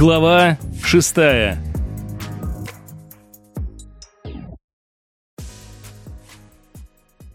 Глава шестая.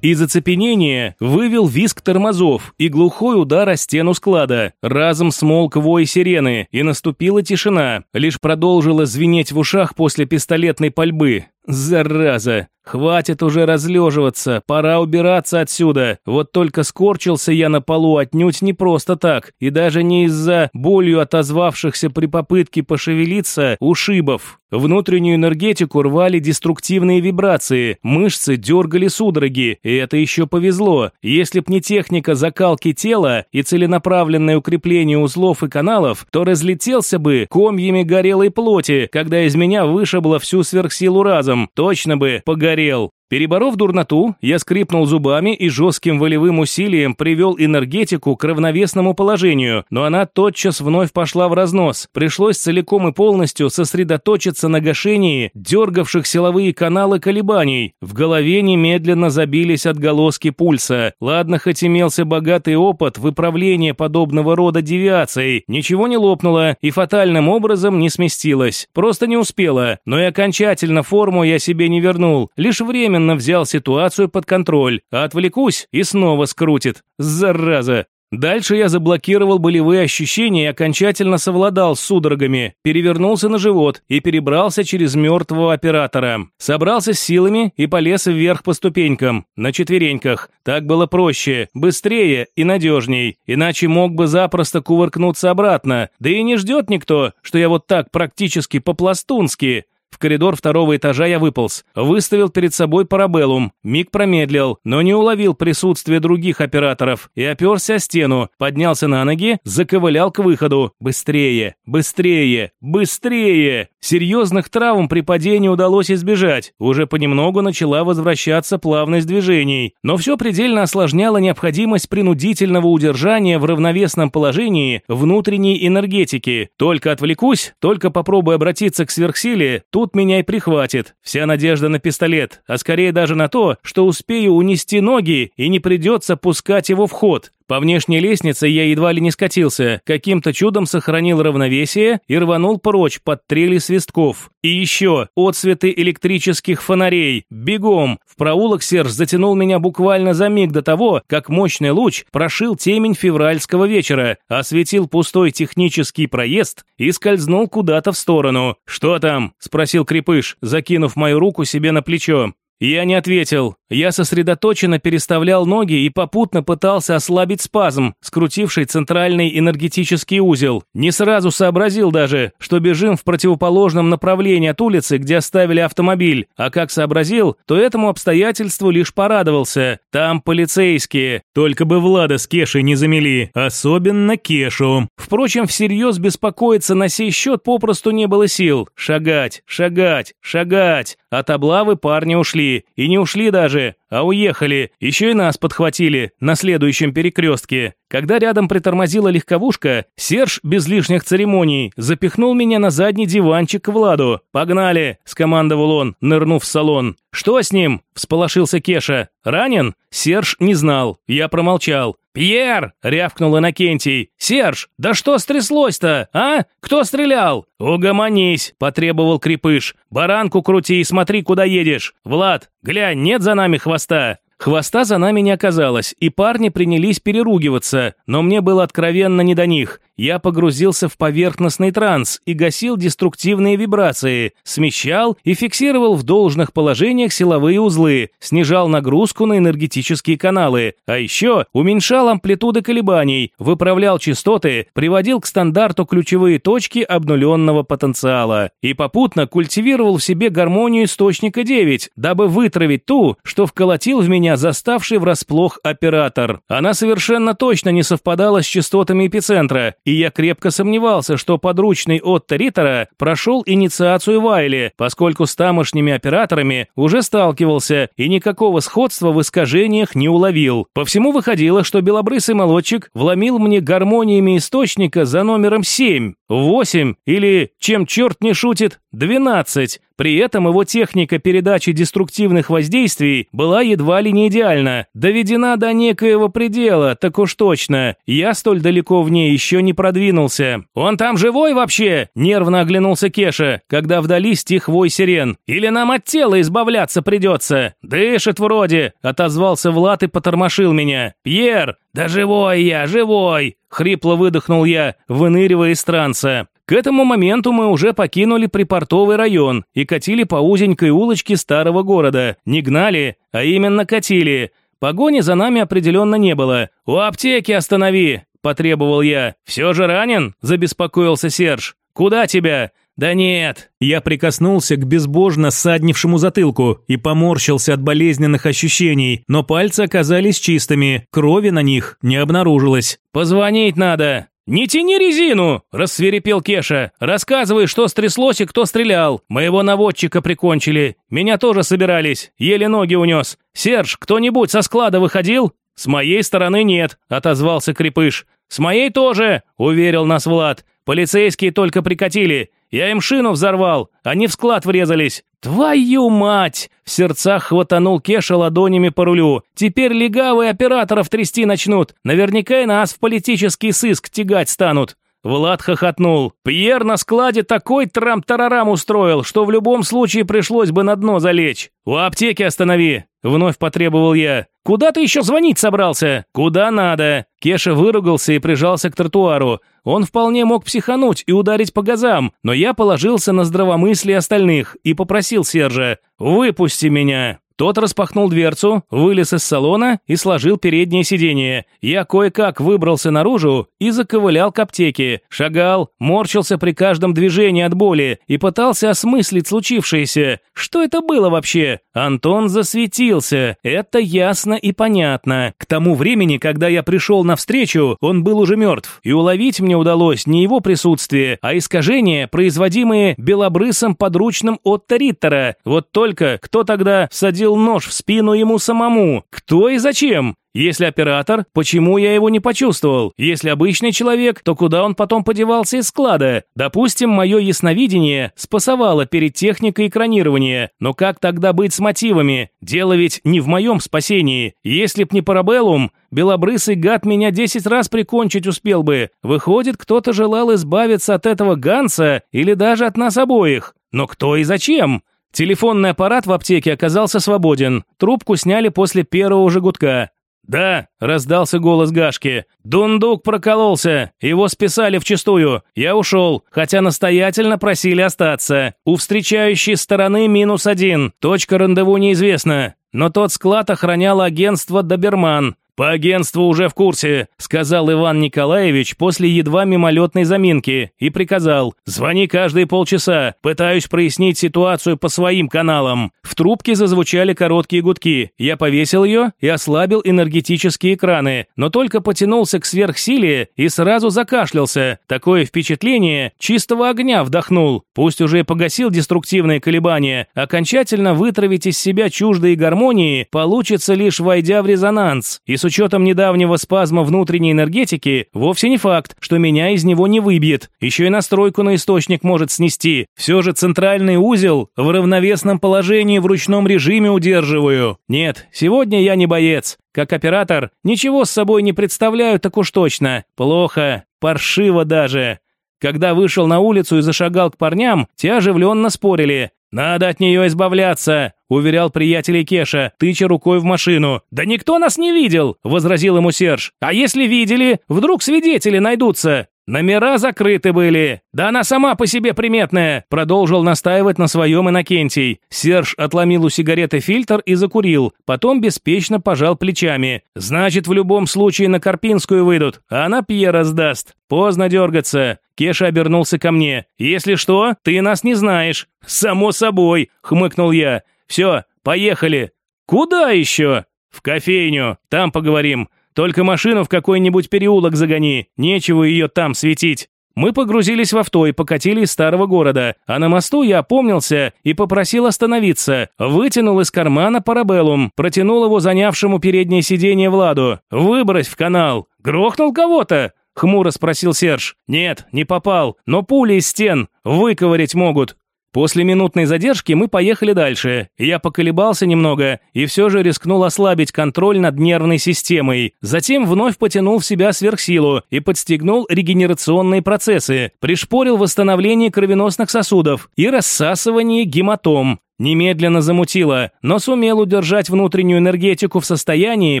Из оцепенения вывел виск тормозов и глухой удар о стену склада. Разом смолк вой сирены, и наступила тишина, лишь продолжила звенеть в ушах после пистолетной пальбы. Зараза! Хватит уже разлеживаться, пора убираться отсюда. Вот только скорчился я на полу отнюдь не просто так, и даже не из-за болью отозвавшихся при попытке пошевелиться ушибов. Внутреннюю энергетику рвали деструктивные вибрации, мышцы дергали судороги, и это еще повезло. Если б не техника закалки тела и целенаправленное укрепление узлов и каналов, то разлетелся бы комьями горелой плоти, когда из меня вышибло всю сверхсилу разом. Точно бы погорел горел. Переборов дурноту, я скрипнул зубами и жестким волевым усилием привел энергетику к равновесному положению, но она тотчас вновь пошла в разнос. Пришлось целиком и полностью сосредоточиться на гашении дергавших силовые каналы колебаний. В голове немедленно забились отголоски пульса. Ладно, хоть имелся богатый опыт выправления подобного рода девиаций. Ничего не лопнуло и фатальным образом не сместилось. Просто не успела, но и окончательно форму я себе не вернул. Лишь время временно взял ситуацию под контроль, а отвлекусь и снова скрутит. Зараза! Дальше я заблокировал болевые ощущения и окончательно совладал с судорогами, перевернулся на живот и перебрался через мертвого оператора. Собрался с силами и полез вверх по ступенькам, на четвереньках. Так было проще, быстрее и надежней, иначе мог бы запросто кувыркнуться обратно. Да и не ждет никто, что я вот так практически по-пластунски в коридор второго этажа я выполз, выставил перед собой парабеллум, миг промедлил, но не уловил присутствие других операторов и оперся о стену, поднялся на ноги, заковылял к выходу. Быстрее, быстрее, быстрее! Серьезных травм при падении удалось избежать, уже понемногу начала возвращаться плавность движений, но все предельно осложняло необходимость принудительного удержания в равновесном положении внутренней энергетики. Только отвлекусь, только попробую обратиться к сверхсиле, тут Тут меня и прихватит. Вся надежда на пистолет, а скорее даже на то, что успею унести ноги и не придется пускать его в ход. По внешней лестнице я едва ли не скатился, каким-то чудом сохранил равновесие и рванул прочь под трели свистков. И еще отсветы электрических фонарей. Бегом! В проулок Серж затянул меня буквально за миг до того, как мощный луч прошил темень февральского вечера, осветил пустой технический проезд и скользнул куда-то в сторону. «Что там?» – спросил Крепыш, закинув мою руку себе на плечо. Я не ответил. Я сосредоточенно переставлял ноги и попутно пытался ослабить спазм, скрутивший центральный энергетический узел. Не сразу сообразил даже, что бежим в противоположном направлении от улицы, где оставили автомобиль. А как сообразил, то этому обстоятельству лишь порадовался. Там полицейские. Только бы Влада с Кешей не замели. Особенно Кешу. Впрочем, всерьез беспокоиться на сей счет попросту не было сил. Шагать, шагать, шагать. От облавы парни ушли. И не ушли даже, а уехали. Еще и нас подхватили на следующем перекрестке. Когда рядом притормозила легковушка, Серж без лишних церемоний запихнул меня на задний диванчик к Владу. «Погнали!» – скомандовал он, нырнув в салон. «Что с ним?» – всполошился Кеша. «Ранен?» Серж не знал. Я промолчал. «Пьер!» – рявкнул Иннокентий. «Серж, да что стряслось-то, а? Кто стрелял?» «Угомонись!» – потребовал Крепыш. «Баранку крути и смотри, куда едешь. Влад, глянь, нет за нами хвоста?» Хвоста за нами не оказалось, и парни принялись переругиваться, но мне было откровенно не до них. Я погрузился в поверхностный транс и гасил деструктивные вибрации, смещал и фиксировал в должных положениях силовые узлы, снижал нагрузку на энергетические каналы, а еще уменьшал амплитуды колебаний, выправлял частоты, приводил к стандарту ключевые точки обнуленного потенциала и попутно культивировал в себе гармонию источника 9, дабы вытравить ту, что вколотил в меня заставший врасплох оператор. Она совершенно точно не совпадала с частотами эпицентра, и я крепко сомневался, что подручный Отто Риттера прошел инициацию Вайли, поскольку с тамошними операторами уже сталкивался и никакого сходства в искажениях не уловил. По всему выходило, что белобрысый молодчик вломил мне гармониями источника за номером 7, 8 или, чем черт не шутит, 12. При этом его техника передачи деструктивных воздействий была едва ли не идеальна, доведена до некоего предела, так уж точно. Я столь далеко в ней еще не продвинулся. «Он там живой вообще?» – нервно оглянулся Кеша, когда вдали стих вой сирен. «Или нам от тела избавляться придется?» «Дышит вроде», – отозвался Влад и потормошил меня. «Пьер, да живой я, живой!» – хрипло выдохнул я, выныривая из транса. К этому моменту мы уже покинули припортовый район и катили по узенькой улочке старого города. Не гнали, а именно катили. Погони за нами определенно не было. «У аптеки останови!» – потребовал я. «Все же ранен?» – забеспокоился Серж. «Куда тебя?» «Да нет!» Я прикоснулся к безбожно саднившему затылку и поморщился от болезненных ощущений, но пальцы оказались чистыми, крови на них не обнаружилось. «Позвонить надо!» «Не тяни резину!» – рассверепел Кеша. «Рассказывай, что стряслось и кто стрелял. Моего наводчика прикончили. Меня тоже собирались. Еле ноги унес. Серж, кто-нибудь со склада выходил?» «С моей стороны нет», – отозвался Крепыш. «С моей тоже», – уверил нас Влад. «Полицейские только прикатили. Я им шину взорвал, они в склад врезались. Твою мать! В сердцах хватанул Кеша ладонями по рулю. Теперь легавые операторов трясти начнут. Наверняка и нас в политический сыск тягать станут. Влад хохотнул. Пьер на складе такой трам-тарарам устроил, что в любом случае пришлось бы на дно залечь. У аптеки останови. Вновь потребовал я. «Куда ты еще звонить собрался?» «Куда надо?» Кеша выругался и прижался к тротуару. Он вполне мог психануть и ударить по газам, но я положился на здравомыслие остальных и попросил Сержа «Выпусти меня». Тот распахнул дверцу, вылез из салона и сложил переднее сиденье. Я кое-как выбрался наружу и заковылял к аптеке. Шагал, морщился при каждом движении от боли и пытался осмыслить случившееся. Что это было вообще? Антон засветился. Это ясно и понятно. К тому времени, когда я пришел навстречу, он был уже мертв. И уловить мне удалось не его присутствие, а искажения, производимые белобрысом подручным от Риттера. Вот только кто тогда садил всадил нож в спину ему самому. Кто и зачем? Если оператор, почему я его не почувствовал? Если обычный человек, то куда он потом подевался из склада? Допустим, мое ясновидение спасовало перед техникой экранирования. Но как тогда быть с мотивами? Дело ведь не в моем спасении. Если б не парабеллум, белобрысый гад меня десять раз прикончить успел бы. Выходит, кто-то желал избавиться от этого Ганса или даже от нас обоих. Но кто и зачем? Телефонный аппарат в аптеке оказался свободен. Трубку сняли после первого же гудка. «Да», — раздался голос Гашки. «Дундук прокололся. Его списали вчистую. Я ушел, хотя настоятельно просили остаться. У встречающей стороны минус один. Точка рандеву неизвестна. Но тот склад охраняло агентство «Доберман». «По агентству уже в курсе», – сказал Иван Николаевич после едва мимолетной заминки и приказал «Звони каждые полчаса, пытаюсь прояснить ситуацию по своим каналам». В трубке зазвучали короткие гудки. Я повесил ее и ослабил энергетические экраны, но только потянулся к сверхсиле и сразу закашлялся. Такое впечатление чистого огня вдохнул. Пусть уже погасил деструктивные колебания, окончательно вытравить из себя чуждые гармонии получится лишь войдя в резонанс. И с учетом недавнего спазма внутренней энергетики, вовсе не факт, что меня из него не выбьет. Еще и настройку на источник может снести. Все же центральный узел в равновесном положении в ручном режиме удерживаю. Нет, сегодня я не боец. Как оператор, ничего с собой не представляю так уж точно. Плохо, паршиво даже. Когда вышел на улицу и зашагал к парням, те оживленно спорили. «Надо от нее избавляться», – уверял приятелей Кеша, тыча рукой в машину. «Да никто нас не видел», – возразил ему Серж. «А если видели, вдруг свидетели найдутся?» «Номера закрыты были. Да она сама по себе приметная», – продолжил настаивать на своем Иннокентий. Серж отломил у сигареты фильтр и закурил, потом беспечно пожал плечами. «Значит, в любом случае на Карпинскую выйдут, а она Пьера сдаст. Поздно дергаться». Кеша обернулся ко мне. «Если что, ты нас не знаешь». «Само собой», – хмыкнул я. «Все, поехали». «Куда еще?» «В кофейню, там поговорим. Только машину в какой-нибудь переулок загони, нечего ее там светить». Мы погрузились в авто и покатили из старого города, а на мосту я опомнился и попросил остановиться. Вытянул из кармана парабеллум, протянул его занявшему переднее сиденье Владу. «Выбрось в канал! Грохнул кого-то?» Хмуро спросил Серж. «Нет, не попал, но пули из стен выковырять могут». После минутной задержки мы поехали дальше. Я поколебался немного и все же рискнул ослабить контроль над нервной системой. Затем вновь потянул в себя сверхсилу и подстегнул регенерационные процессы, пришпорил восстановление кровеносных сосудов и рассасывание гематом. Немедленно замутило, но сумел удержать внутреннюю энергетику в состоянии,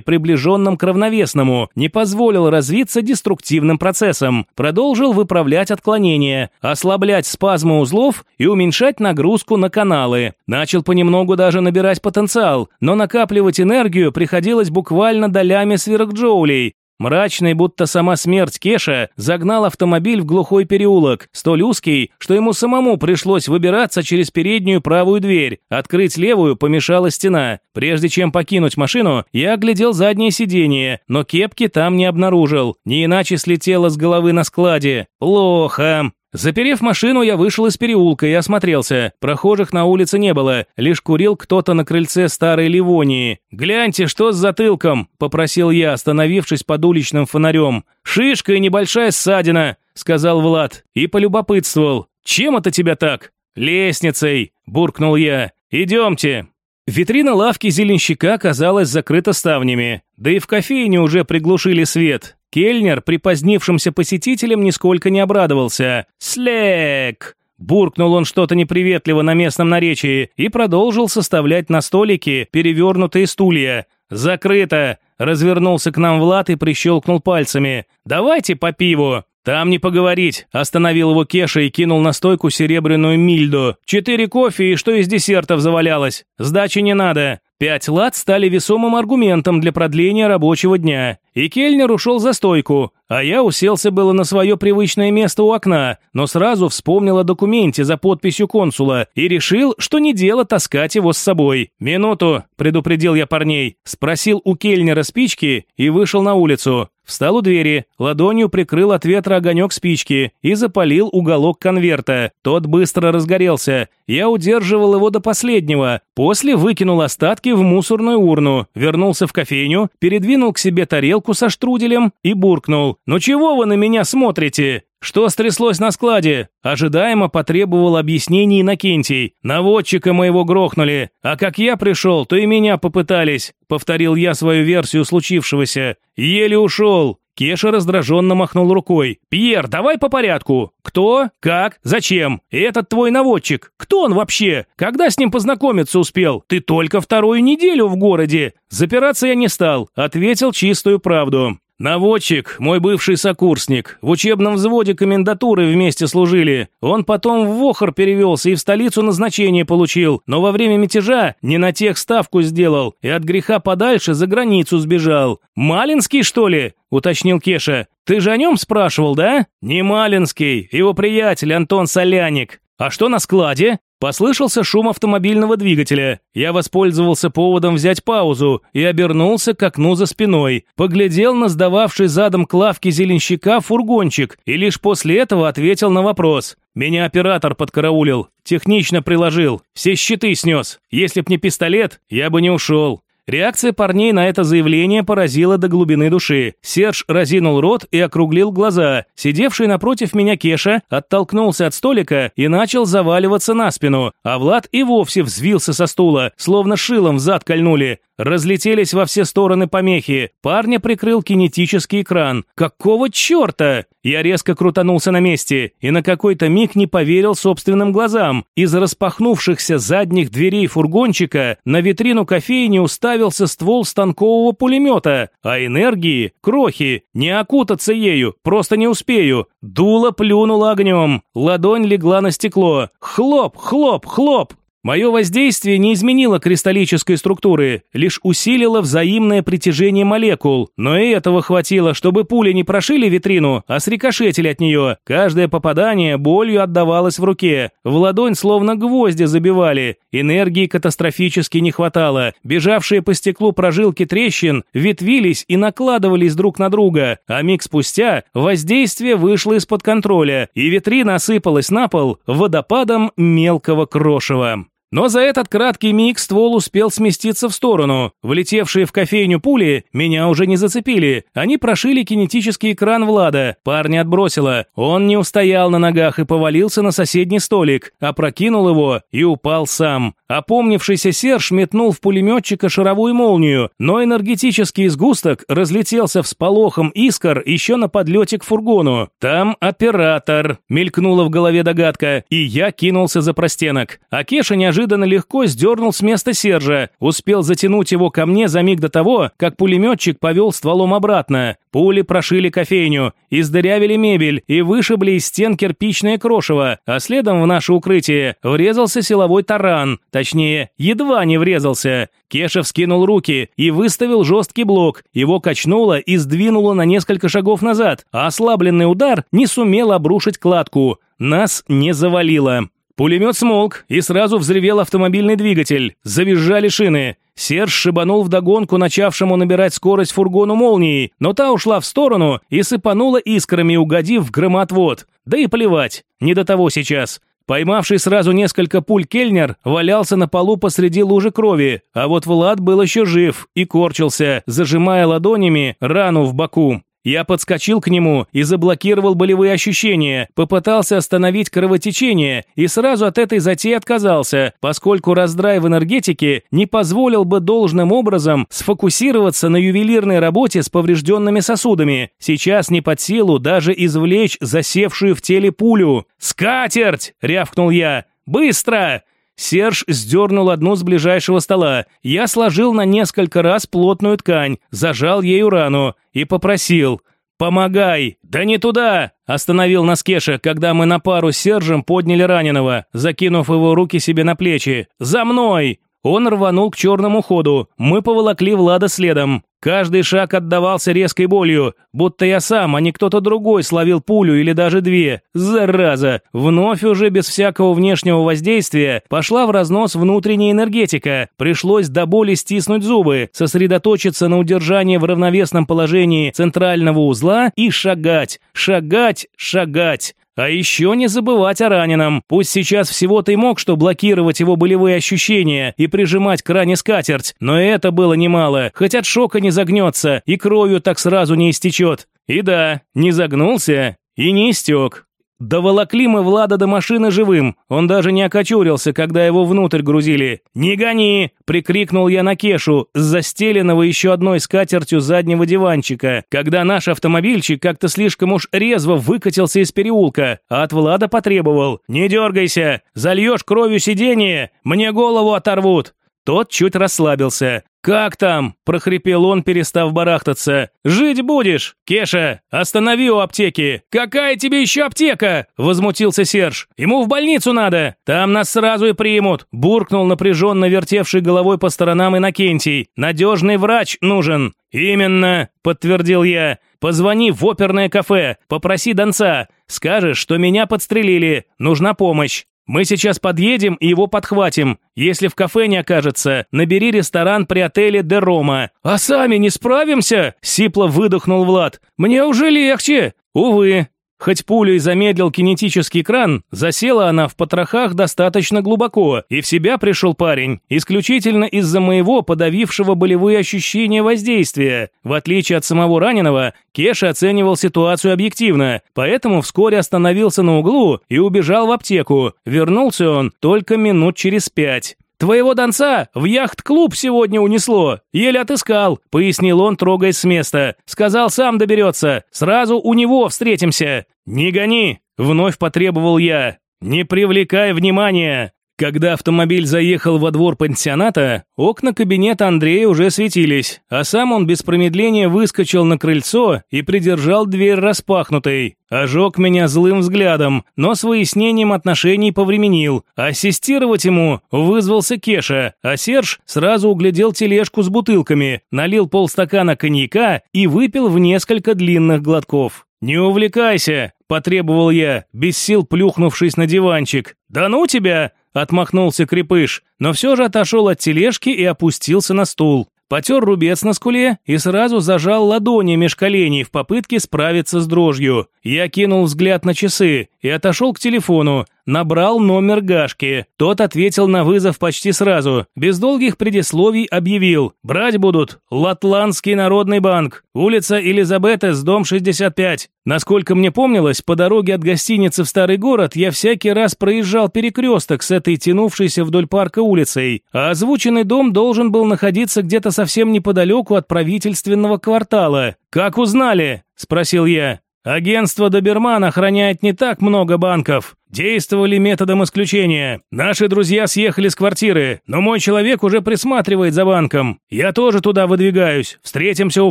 приближенном к равновесному, не позволил развиться деструктивным процессам, продолжил выправлять отклонения, ослаблять спазмы узлов и уменьшать нагрузку на каналы. Начал понемногу даже набирать потенциал, но накапливать энергию приходилось буквально долями сверхджоулей, Мрачный, будто сама смерть Кеша, загнал автомобиль в глухой переулок, столь узкий, что ему самому пришлось выбираться через переднюю правую дверь. Открыть левую помешала стена. Прежде чем покинуть машину, я оглядел заднее сиденье, но кепки там не обнаружил. Не иначе слетела с головы на складе. Плохо. Заперев машину, я вышел из переулка и осмотрелся. Прохожих на улице не было, лишь курил кто-то на крыльце старой Ливонии. «Гляньте, что с затылком!» – попросил я, остановившись под уличным фонарем. «Шишка и небольшая ссадина», – сказал Влад, и полюбопытствовал. «Чем это тебя так?» «Лестницей», – буркнул я. «Идемте». Витрина лавки зеленщика казалась закрыта ставнями, да и в кофейне уже приглушили свет. Кельнер припозднившимся посетителям нисколько не обрадовался. «Слэк!» Буркнул он что-то неприветливо на местном наречии и продолжил составлять на столике перевернутые стулья. «Закрыто!» Развернулся к нам Влад и прищелкнул пальцами. «Давайте по пиву!» «Там не поговорить», – остановил его Кеша и кинул на стойку серебряную мильду. «Четыре кофе и что из десертов завалялось? Сдачи не надо». Пять лат стали весомым аргументом для продления рабочего дня. И Кельнер ушел за стойку, а я уселся было на свое привычное место у окна, но сразу вспомнил о документе за подписью консула и решил, что не дело таскать его с собой. «Минуту», – предупредил я парней, спросил у Кельнера спички и вышел на улицу. Встал у двери, ладонью прикрыл от ветра огонек спички и запалил уголок конверта. Тот быстро разгорелся. Я удерживал его до последнего. После выкинул остатки в мусорную урну, вернулся в кофейню, передвинул к себе тарелку тарелку со штруделем и буркнул. «Ну чего вы на меня смотрите? Что стряслось на складе?» Ожидаемо потребовал объяснений Иннокентий. «Наводчика моего грохнули, а как я пришел, то и меня попытались», повторил я свою версию случившегося. «Еле ушел». Кеша раздраженно махнул рукой. «Пьер, давай по порядку. Кто? Как? Зачем? Этот твой наводчик. Кто он вообще? Когда с ним познакомиться успел? Ты только вторую неделю в городе. Запираться я не стал. Ответил чистую правду. «Наводчик, мой бывший сокурсник. В учебном взводе комендатуры вместе служили. Он потом в Вохор перевелся и в столицу назначение получил, но во время мятежа не на тех ставку сделал и от греха подальше за границу сбежал. Малинский, что ли?» – уточнил Кеша. «Ты же о нем спрашивал, да?» «Не Малинский, его приятель Антон Соляник. А что на складе?» Послышался шум автомобильного двигателя. Я воспользовался поводом взять паузу и обернулся к окну за спиной. Поглядел на сдававший задом к лавке зеленщика фургончик и лишь после этого ответил на вопрос. Меня оператор подкараулил, технично приложил, все щиты снес. Если б не пистолет, я бы не ушел. Реакция парней на это заявление поразила до глубины души. Серж разинул рот и округлил глаза. Сидевший напротив меня Кеша оттолкнулся от столика и начал заваливаться на спину, а Влад и вовсе взвился со стула, словно шилом в зад кольнули. Разлетелись во все стороны помехи. Парня прикрыл кинетический экран. Какого черта? Я резко крутанулся на месте и на какой-то миг не поверил собственным глазам. Из распахнувшихся задних дверей фургончика на витрину кофейни уставился ствол станкового пулемета. А энергии – крохи. Не окутаться ею, просто не успею. Дуло плюнуло огнем. Ладонь легла на стекло. Хлоп, хлоп, хлоп. Мое воздействие не изменило кристаллической структуры, лишь усилило взаимное притяжение молекул, но и этого хватило, чтобы пули не прошили витрину, а срикошетили от нее. Каждое попадание болью отдавалось в руке, в ладонь словно гвозди забивали, энергии катастрофически не хватало, бежавшие по стеклу прожилки трещин ветвились и накладывались друг на друга, а миг спустя воздействие вышло из-под контроля, и витрина осыпалась на пол водопадом мелкого крошева. Но за этот краткий миг ствол успел сместиться в сторону. Влетевшие в кофейню пули меня уже не зацепили. Они прошили кинетический экран Влада. Парня отбросило. Он не устоял на ногах и повалился на соседний столик, опрокинул его и упал сам. Опомнившийся Серж метнул в пулеметчика шаровую молнию, но энергетический сгусток разлетелся всполохом искр еще на подлете к фургону. «Там оператор», — мелькнула в голове догадка, и я кинулся за простенок. А Кеша неожиданно легко сдернул с места Сержа, успел затянуть его ко мне за миг до того, как пулеметчик повел стволом обратно. Пули прошили кофейню, издырявили мебель и вышибли из стен кирпичное крошево, а следом в наше укрытие врезался силовой таран, точнее, едва не врезался. Кеша вскинул руки и выставил жесткий блок, его качнуло и сдвинуло на несколько шагов назад, а ослабленный удар не сумел обрушить кладку. Нас не завалило. Пулемет смолк, и сразу взревел автомобильный двигатель. Завизжали шины. Серж шибанул вдогонку начавшему набирать скорость фургону молнией, но та ушла в сторону и сыпанула искрами, угодив в громоотвод. Да и плевать, не до того сейчас. Поймавший сразу несколько пуль Кельнер валялся на полу посреди лужи крови, а вот Влад был еще жив и корчился, зажимая ладонями рану в боку. Я подскочил к нему и заблокировал болевые ощущения, попытался остановить кровотечение и сразу от этой затеи отказался, поскольку раздрай в энергетике не позволил бы должным образом сфокусироваться на ювелирной работе с поврежденными сосудами. Сейчас не под силу даже извлечь засевшую в теле пулю. «Скатерть!» – рявкнул я. «Быстро!» Серж сдернул одну с ближайшего стола. Я сложил на несколько раз плотную ткань, зажал ею рану и попросил «Помогай!» «Да не туда!» – остановил нас Кеша, когда мы на пару с Сержем подняли раненого, закинув его руки себе на плечи. «За мной!» Он рванул к черному ходу. Мы поволокли Влада следом. Каждый шаг отдавался резкой болью, будто я сам, а не кто-то другой словил пулю или даже две. Зараза! Вновь уже без всякого внешнего воздействия пошла в разнос внутренняя энергетика. Пришлось до боли стиснуть зубы, сосредоточиться на удержании в равновесном положении центрального узла и шагать, шагать, шагать. А еще не забывать о раненом. Пусть сейчас всего-то и мог что блокировать его болевые ощущения и прижимать к ране скатерть, но это было немало, хоть от шока не загнется и кровью так сразу не истечет. И да, не загнулся и не истек. Доволокли мы Влада до машины живым. Он даже не окочурился, когда его внутрь грузили. «Не гони!» – прикрикнул я на Кешу, с застеленного еще одной скатертью заднего диванчика, когда наш автомобильчик как-то слишком уж резво выкатился из переулка, а от Влада потребовал. «Не дергайся! Зальешь кровью сиденье, мне голову оторвут!» Тот чуть расслабился. «Как там?» – прохрипел он, перестав барахтаться. «Жить будешь? Кеша, останови у аптеки!» «Какая тебе еще аптека?» – возмутился Серж. «Ему в больницу надо! Там нас сразу и примут!» – буркнул напряженно вертевший головой по сторонам Иннокентий. «Надежный врач нужен!» «Именно!» – подтвердил я. «Позвони в оперное кафе, попроси Донца. Скажешь, что меня подстрелили, нужна помощь. Мы сейчас подъедем и его подхватим. Если в кафе не окажется, набери ресторан при отеле «Де Рома». А сами не справимся?» – сипло выдохнул Влад. «Мне уже легче». «Увы, Хоть пулей замедлил кинетический кран, засела она в потрохах достаточно глубоко, и в себя пришел парень, исключительно из-за моего подавившего болевые ощущения воздействия. В отличие от самого раненого, Кеша оценивал ситуацию объективно, поэтому вскоре остановился на углу и убежал в аптеку. Вернулся он только минут через пять. «Твоего донца в яхт-клуб сегодня унесло. Еле отыскал», — пояснил он, трогаясь с места. «Сказал, сам доберется. Сразу у него встретимся». «Не гони!» — вновь потребовал я. «Не привлекай внимания!» Когда автомобиль заехал во двор пансионата, окна кабинета Андрея уже светились, а сам он без промедления выскочил на крыльцо и придержал дверь распахнутой. Ожег меня злым взглядом, но с выяснением отношений повременил. Ассистировать ему вызвался Кеша, а Серж сразу углядел тележку с бутылками, налил полстакана коньяка и выпил в несколько длинных глотков. «Не увлекайся», – потребовал я, без сил плюхнувшись на диванчик. «Да ну тебя!» Отмахнулся крепыш, но все же отошел от тележки и опустился на стул. Потер рубец на скуле и сразу зажал ладони меж коленей в попытке справиться с дрожью. Я кинул взгляд на часы и отошел к телефону. Набрал номер Гашки. Тот ответил на вызов почти сразу. Без долгих предисловий объявил. «Брать будут. Латландский народный банк. Улица Элизабетес, дом 65». Насколько мне помнилось, по дороге от гостиницы в старый город я всякий раз проезжал перекресток с этой тянувшейся вдоль парка улицей, а озвученный дом должен был находиться где-то совсем неподалеку от правительственного квартала. «Как узнали?» – спросил я. Агентство Доберман охраняет не так много банков. Действовали методом исключения. Наши друзья съехали с квартиры, но мой человек уже присматривает за банком. Я тоже туда выдвигаюсь. Встретимся у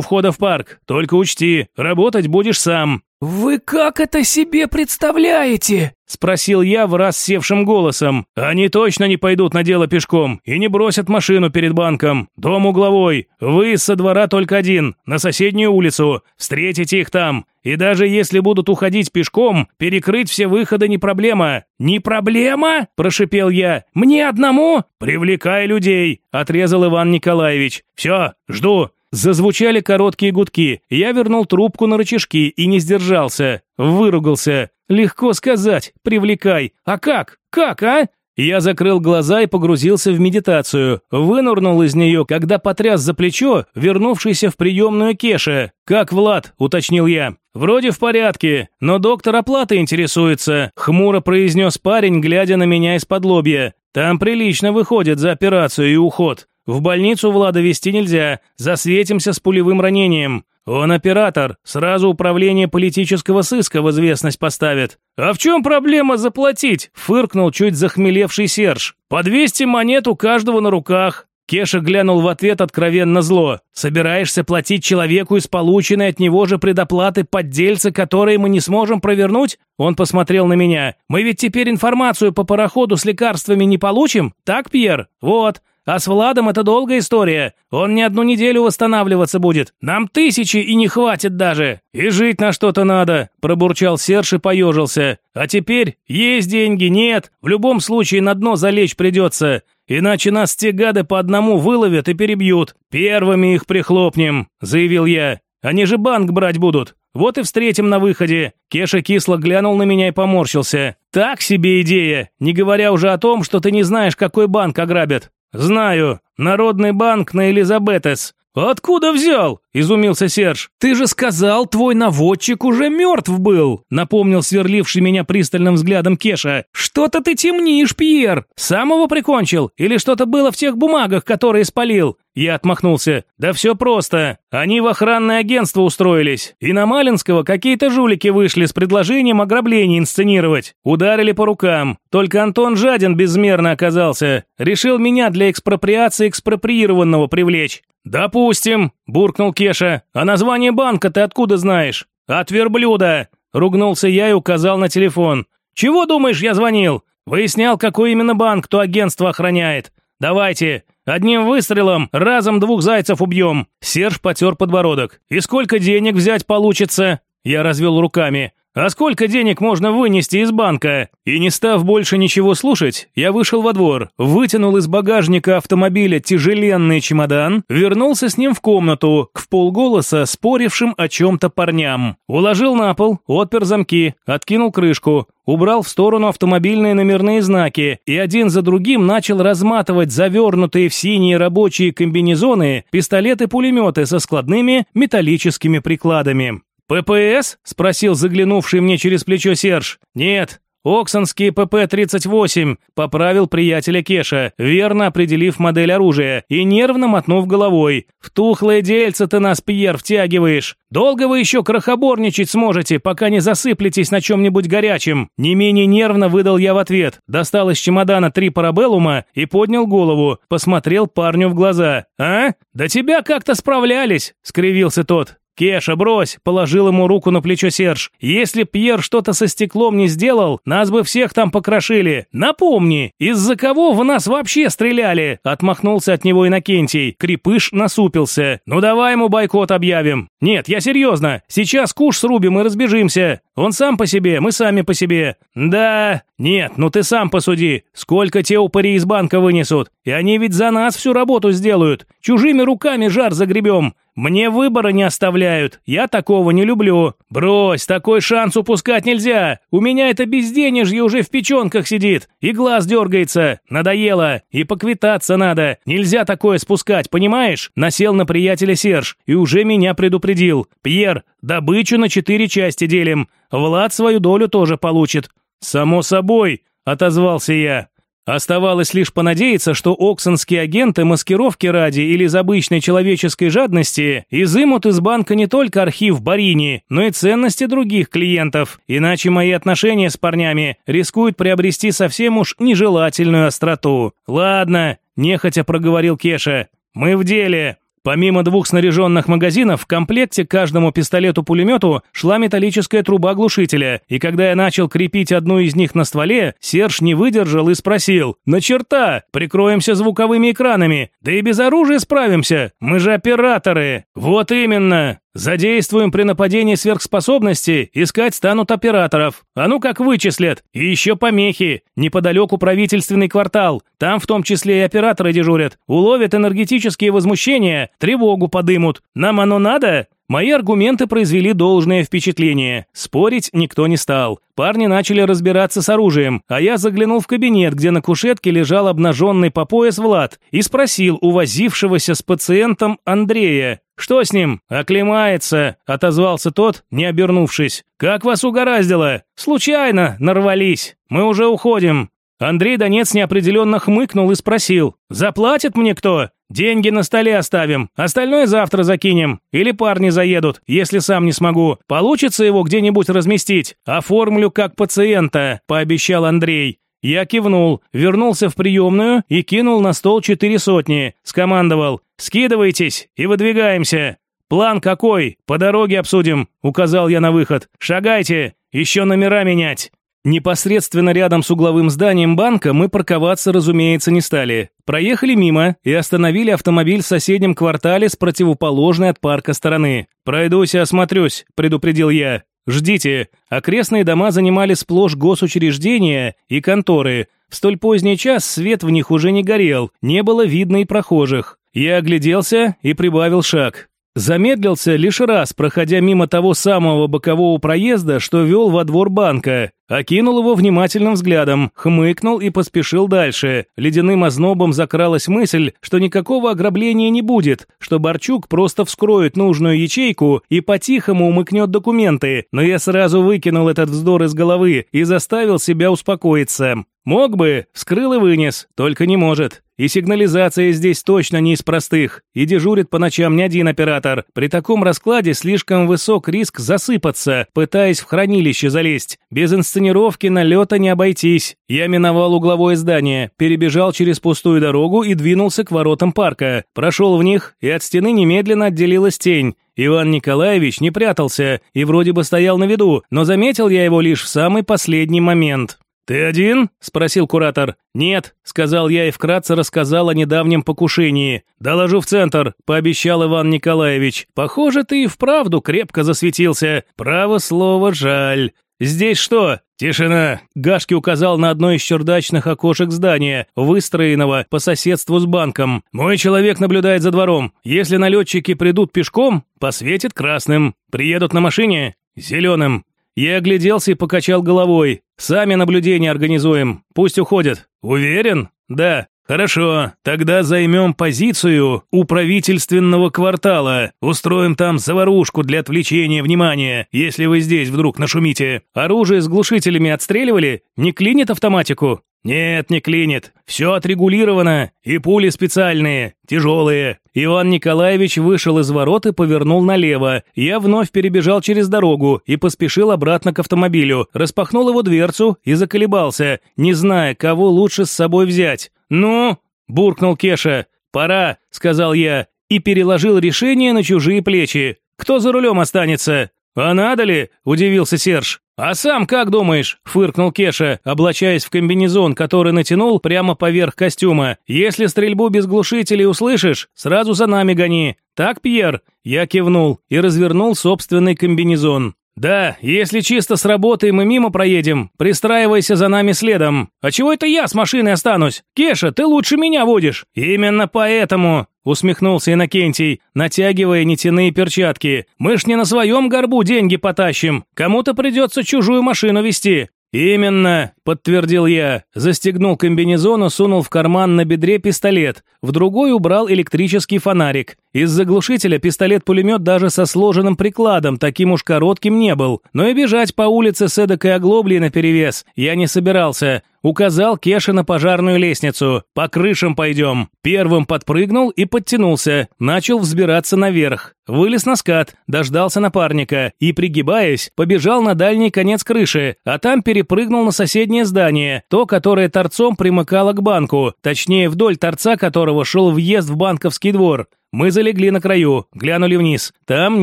входа в парк. Только учти, работать будешь сам. «Вы как это себе представляете?» – спросил я в раз севшим голосом. «Они точно не пойдут на дело пешком и не бросят машину перед банком. Дом угловой. Вы со двора только один, на соседнюю улицу. Встретите их там. И даже если будут уходить пешком, перекрыть все выходы не проблема». «Не проблема?» – прошипел я. «Мне одному?» «Привлекай людей», – отрезал Иван Николаевич. «Все, жду». Зазвучали короткие гудки. Я вернул трубку на рычажки и не сдержался. Выругался. Легко сказать. Привлекай. А как? Как, а? Я закрыл глаза и погрузился в медитацию. Вынурнул из нее, когда потряс за плечо, вернувшийся в приемную Кеша. «Как Влад?» – уточнил я. «Вроде в порядке, но доктор оплаты интересуется», – хмуро произнес парень, глядя на меня из-под лобья. «Там прилично выходит за операцию и уход. В больницу Влада вести нельзя, засветимся с пулевым ранением. Он оператор, сразу управление политического сыска в известность поставит. А в чем проблема заплатить? Фыркнул чуть захмелевший Серж. По 200 монет у каждого на руках. Кеша глянул в ответ откровенно зло. «Собираешься платить человеку из полученной от него же предоплаты поддельца, которые мы не сможем провернуть?» Он посмотрел на меня. «Мы ведь теперь информацию по пароходу с лекарствами не получим? Так, Пьер? Вот. А с Владом это долгая история. Он не одну неделю восстанавливаться будет. Нам тысячи и не хватит даже. И жить на что-то надо, пробурчал Серж и поежился. А теперь есть деньги, нет. В любом случае на дно залечь придется. Иначе нас те гады по одному выловят и перебьют. Первыми их прихлопнем, заявил я. Они же банк брать будут. Вот и встретим на выходе. Кеша кисло глянул на меня и поморщился. Так себе идея, не говоря уже о том, что ты не знаешь, какой банк ограбят. «Знаю. Народный банк на Элизабетес. «Откуда взял?» – изумился Серж. «Ты же сказал, твой наводчик уже мертв был!» – напомнил сверливший меня пристальным взглядом Кеша. «Что-то ты темнишь, Пьер! Самого прикончил? Или что-то было в тех бумагах, которые спалил?» Я отмахнулся. «Да все просто. Они в охранное агентство устроились. И на Малинского какие-то жулики вышли с предложением ограбления инсценировать. Ударили по рукам. Только Антон жаден безмерно оказался. Решил меня для экспроприации экспроприированного привлечь. «Допустим», – буркнул Кеша. «А название банка ты откуда знаешь?» «От верблюда», – ругнулся я и указал на телефон. «Чего думаешь, я звонил? Выяснял, какой именно банк то агентство охраняет. Давайте, одним выстрелом разом двух зайцев убьем». Серж потер подбородок. «И сколько денег взять получится?» Я развел руками. «А сколько денег можно вынести из банка?» И не став больше ничего слушать, я вышел во двор, вытянул из багажника автомобиля тяжеленный чемодан, вернулся с ним в комнату, к вполголоса спорившим о чем-то парням. Уложил на пол, отпер замки, откинул крышку, убрал в сторону автомобильные номерные знаки и один за другим начал разматывать завернутые в синие рабочие комбинезоны пистолеты-пулеметы со складными металлическими прикладами. «ППС?» – спросил заглянувший мне через плечо Серж. «Нет, «Оксонский ПП-38», — поправил приятеля Кеша, верно определив модель оружия и нервно мотнув головой. «В тухлое дельце ты нас, Пьер, втягиваешь. Долго вы еще крохоборничать сможете, пока не засыплетесь на чем-нибудь горячем?» Не менее нервно выдал я в ответ, достал из чемодана три парабеллума и поднял голову, посмотрел парню в глаза. «А? Да тебя как-то справлялись», — скривился тот. «Кеша, брось!» – положил ему руку на плечо Серж. «Если Пьер что-то со стеклом не сделал, нас бы всех там покрошили. Напомни, из-за кого в нас вообще стреляли?» Отмахнулся от него Иннокентий. Крепыш насупился. «Ну давай ему бойкот объявим». «Нет, я серьезно. Сейчас куш срубим и разбежимся. Он сам по себе, мы сами по себе». «Да...» «Нет, ну ты сам посуди. Сколько те упыри из банка вынесут? И они ведь за нас всю работу сделают. Чужими руками жар загребем. Мне выбора не оставляют. Я такого не люблю. Брось, такой шанс упускать нельзя. У меня это безденежье уже в печенках сидит. И глаз дергается. Надоело. И поквитаться надо. Нельзя такое спускать, понимаешь? Насел на приятеля Серж и уже меня предупредил. Пьер, добычу на четыре части делим. Влад свою долю тоже получит. Само собой, отозвался я. Оставалось лишь понадеяться, что оксонские агенты маскировки ради или из обычной человеческой жадности изымут из банка не только архив Барини, но и ценности других клиентов, иначе мои отношения с парнями рискуют приобрести совсем уж нежелательную остроту. «Ладно», – нехотя проговорил Кеша, – «мы в деле». Помимо двух снаряженных магазинов, в комплекте к каждому пистолету-пулемету шла металлическая труба глушителя, и когда я начал крепить одну из них на стволе, Серж не выдержал и спросил «На черта! Прикроемся звуковыми экранами! Да и без оружия справимся! Мы же операторы!» «Вот именно! Задействуем при нападении сверхспособности, искать станут операторов. А ну как вычислят. И еще помехи. Неподалеку правительственный квартал. Там в том числе и операторы дежурят. Уловят энергетические возмущения, тревогу подымут. Нам оно надо? Мои аргументы произвели должное впечатление. Спорить никто не стал. Парни начали разбираться с оружием, а я заглянул в кабинет, где на кушетке лежал обнаженный по пояс Влад, и спросил у возившегося с пациентом Андрея. «Что с ним? Оклемается», — отозвался тот, не обернувшись. «Как вас угораздило? Случайно нарвались. Мы уже уходим». Андрей Донец неопределенно хмыкнул и спросил. «Заплатит мне кто?» Деньги на столе оставим, остальное завтра закинем. Или парни заедут, если сам не смогу. Получится его где-нибудь разместить? Оформлю как пациента», – пообещал Андрей. Я кивнул, вернулся в приемную и кинул на стол четыре сотни. Скомандовал «Скидывайтесь и выдвигаемся». «План какой? По дороге обсудим», – указал я на выход. «Шагайте, еще номера менять». Непосредственно рядом с угловым зданием банка мы парковаться, разумеется, не стали. Проехали мимо и остановили автомобиль в соседнем квартале с противоположной от парка стороны. «Пройдусь и осмотрюсь», – предупредил я. «Ждите». Окрестные дома занимали сплошь госучреждения и конторы. В столь поздний час свет в них уже не горел, не было видно и прохожих. Я огляделся и прибавил шаг. Замедлился лишь раз, проходя мимо того самого бокового проезда, что вел во двор банка. Окинул его внимательным взглядом, хмыкнул и поспешил дальше. Ледяным ознобом закралась мысль, что никакого ограбления не будет, что Борчук просто вскроет нужную ячейку и по-тихому умыкнет документы, но я сразу выкинул этот вздор из головы и заставил себя успокоиться. Мог бы, вскрыл и вынес, только не может. И сигнализация здесь точно не из простых. И дежурит по ночам не один оператор. При таком раскладе слишком высок риск засыпаться, пытаясь в хранилище залезть. Без инсценировки налета не обойтись. Я миновал угловое здание, перебежал через пустую дорогу и двинулся к воротам парка. Прошел в них, и от стены немедленно отделилась тень. Иван Николаевич не прятался и вроде бы стоял на виду, но заметил я его лишь в самый последний момент. «Ты один?» – спросил куратор. «Нет», – сказал я и вкратце рассказал о недавнем покушении. «Доложу в центр», – пообещал Иван Николаевич. «Похоже, ты и вправду крепко засветился. Право слово жаль. Здесь что?» «Тишина!» – Гашки указал на одно из чердачных окошек здания, выстроенного по соседству с банком. «Мой человек наблюдает за двором. Если налетчики придут пешком, посветит красным. Приедут на машине – зеленым. Я огляделся и покачал головой. «Сами наблюдение организуем. Пусть уходят». «Уверен?» «Да». «Хорошо, тогда займем позицию у правительственного квартала. Устроим там заварушку для отвлечения внимания, если вы здесь вдруг нашумите. Оружие с глушителями отстреливали? Не клинит автоматику?» «Нет, не клинит. Все отрегулировано. И пули специальные, тяжелые». Иван Николаевич вышел из ворот и повернул налево. Я вновь перебежал через дорогу и поспешил обратно к автомобилю. Распахнул его дверцу и заколебался, не зная, кого лучше с собой взять. «Ну?» – буркнул Кеша. «Пора», – сказал я, и переложил решение на чужие плечи. «Кто за рулем останется?» «А надо ли?» – удивился Серж. «А сам как думаешь?» – фыркнул Кеша, облачаясь в комбинезон, который натянул прямо поверх костюма. «Если стрельбу без глушителей услышишь, сразу за нами гони. Так, Пьер?» Я кивнул и развернул собственный комбинезон. «Да, если чисто сработаем и мимо проедем, пристраивайся за нами следом. А чего это я с машиной останусь? Кеша, ты лучше меня водишь». «Именно поэтому. Усмехнулся Иннокентий, натягивая нитяные перчатки. «Мы ж не на своем горбу деньги потащим. Кому-то придется чужую машину вести. «Именно», – подтвердил я. Застегнул комбинезон и сунул в карман на бедре пистолет. В другой убрал электрический фонарик. Из заглушителя пистолет-пулемет даже со сложенным прикладом таким уж коротким не был. Но и бежать по улице с эдакой оглоблей наперевес я не собирался. Указал Кеша на пожарную лестницу. «По крышам пойдем». Первым подпрыгнул и подтянулся. Начал взбираться наверх. Вылез на скат, дождался напарника и, пригибаясь, побежал на дальний конец крыши, а там перепрыгнул на соседнее здание, то, которое торцом примыкало к банку, точнее вдоль торца которого шел въезд в банковский двор. Мы залегли на краю, глянули вниз. Там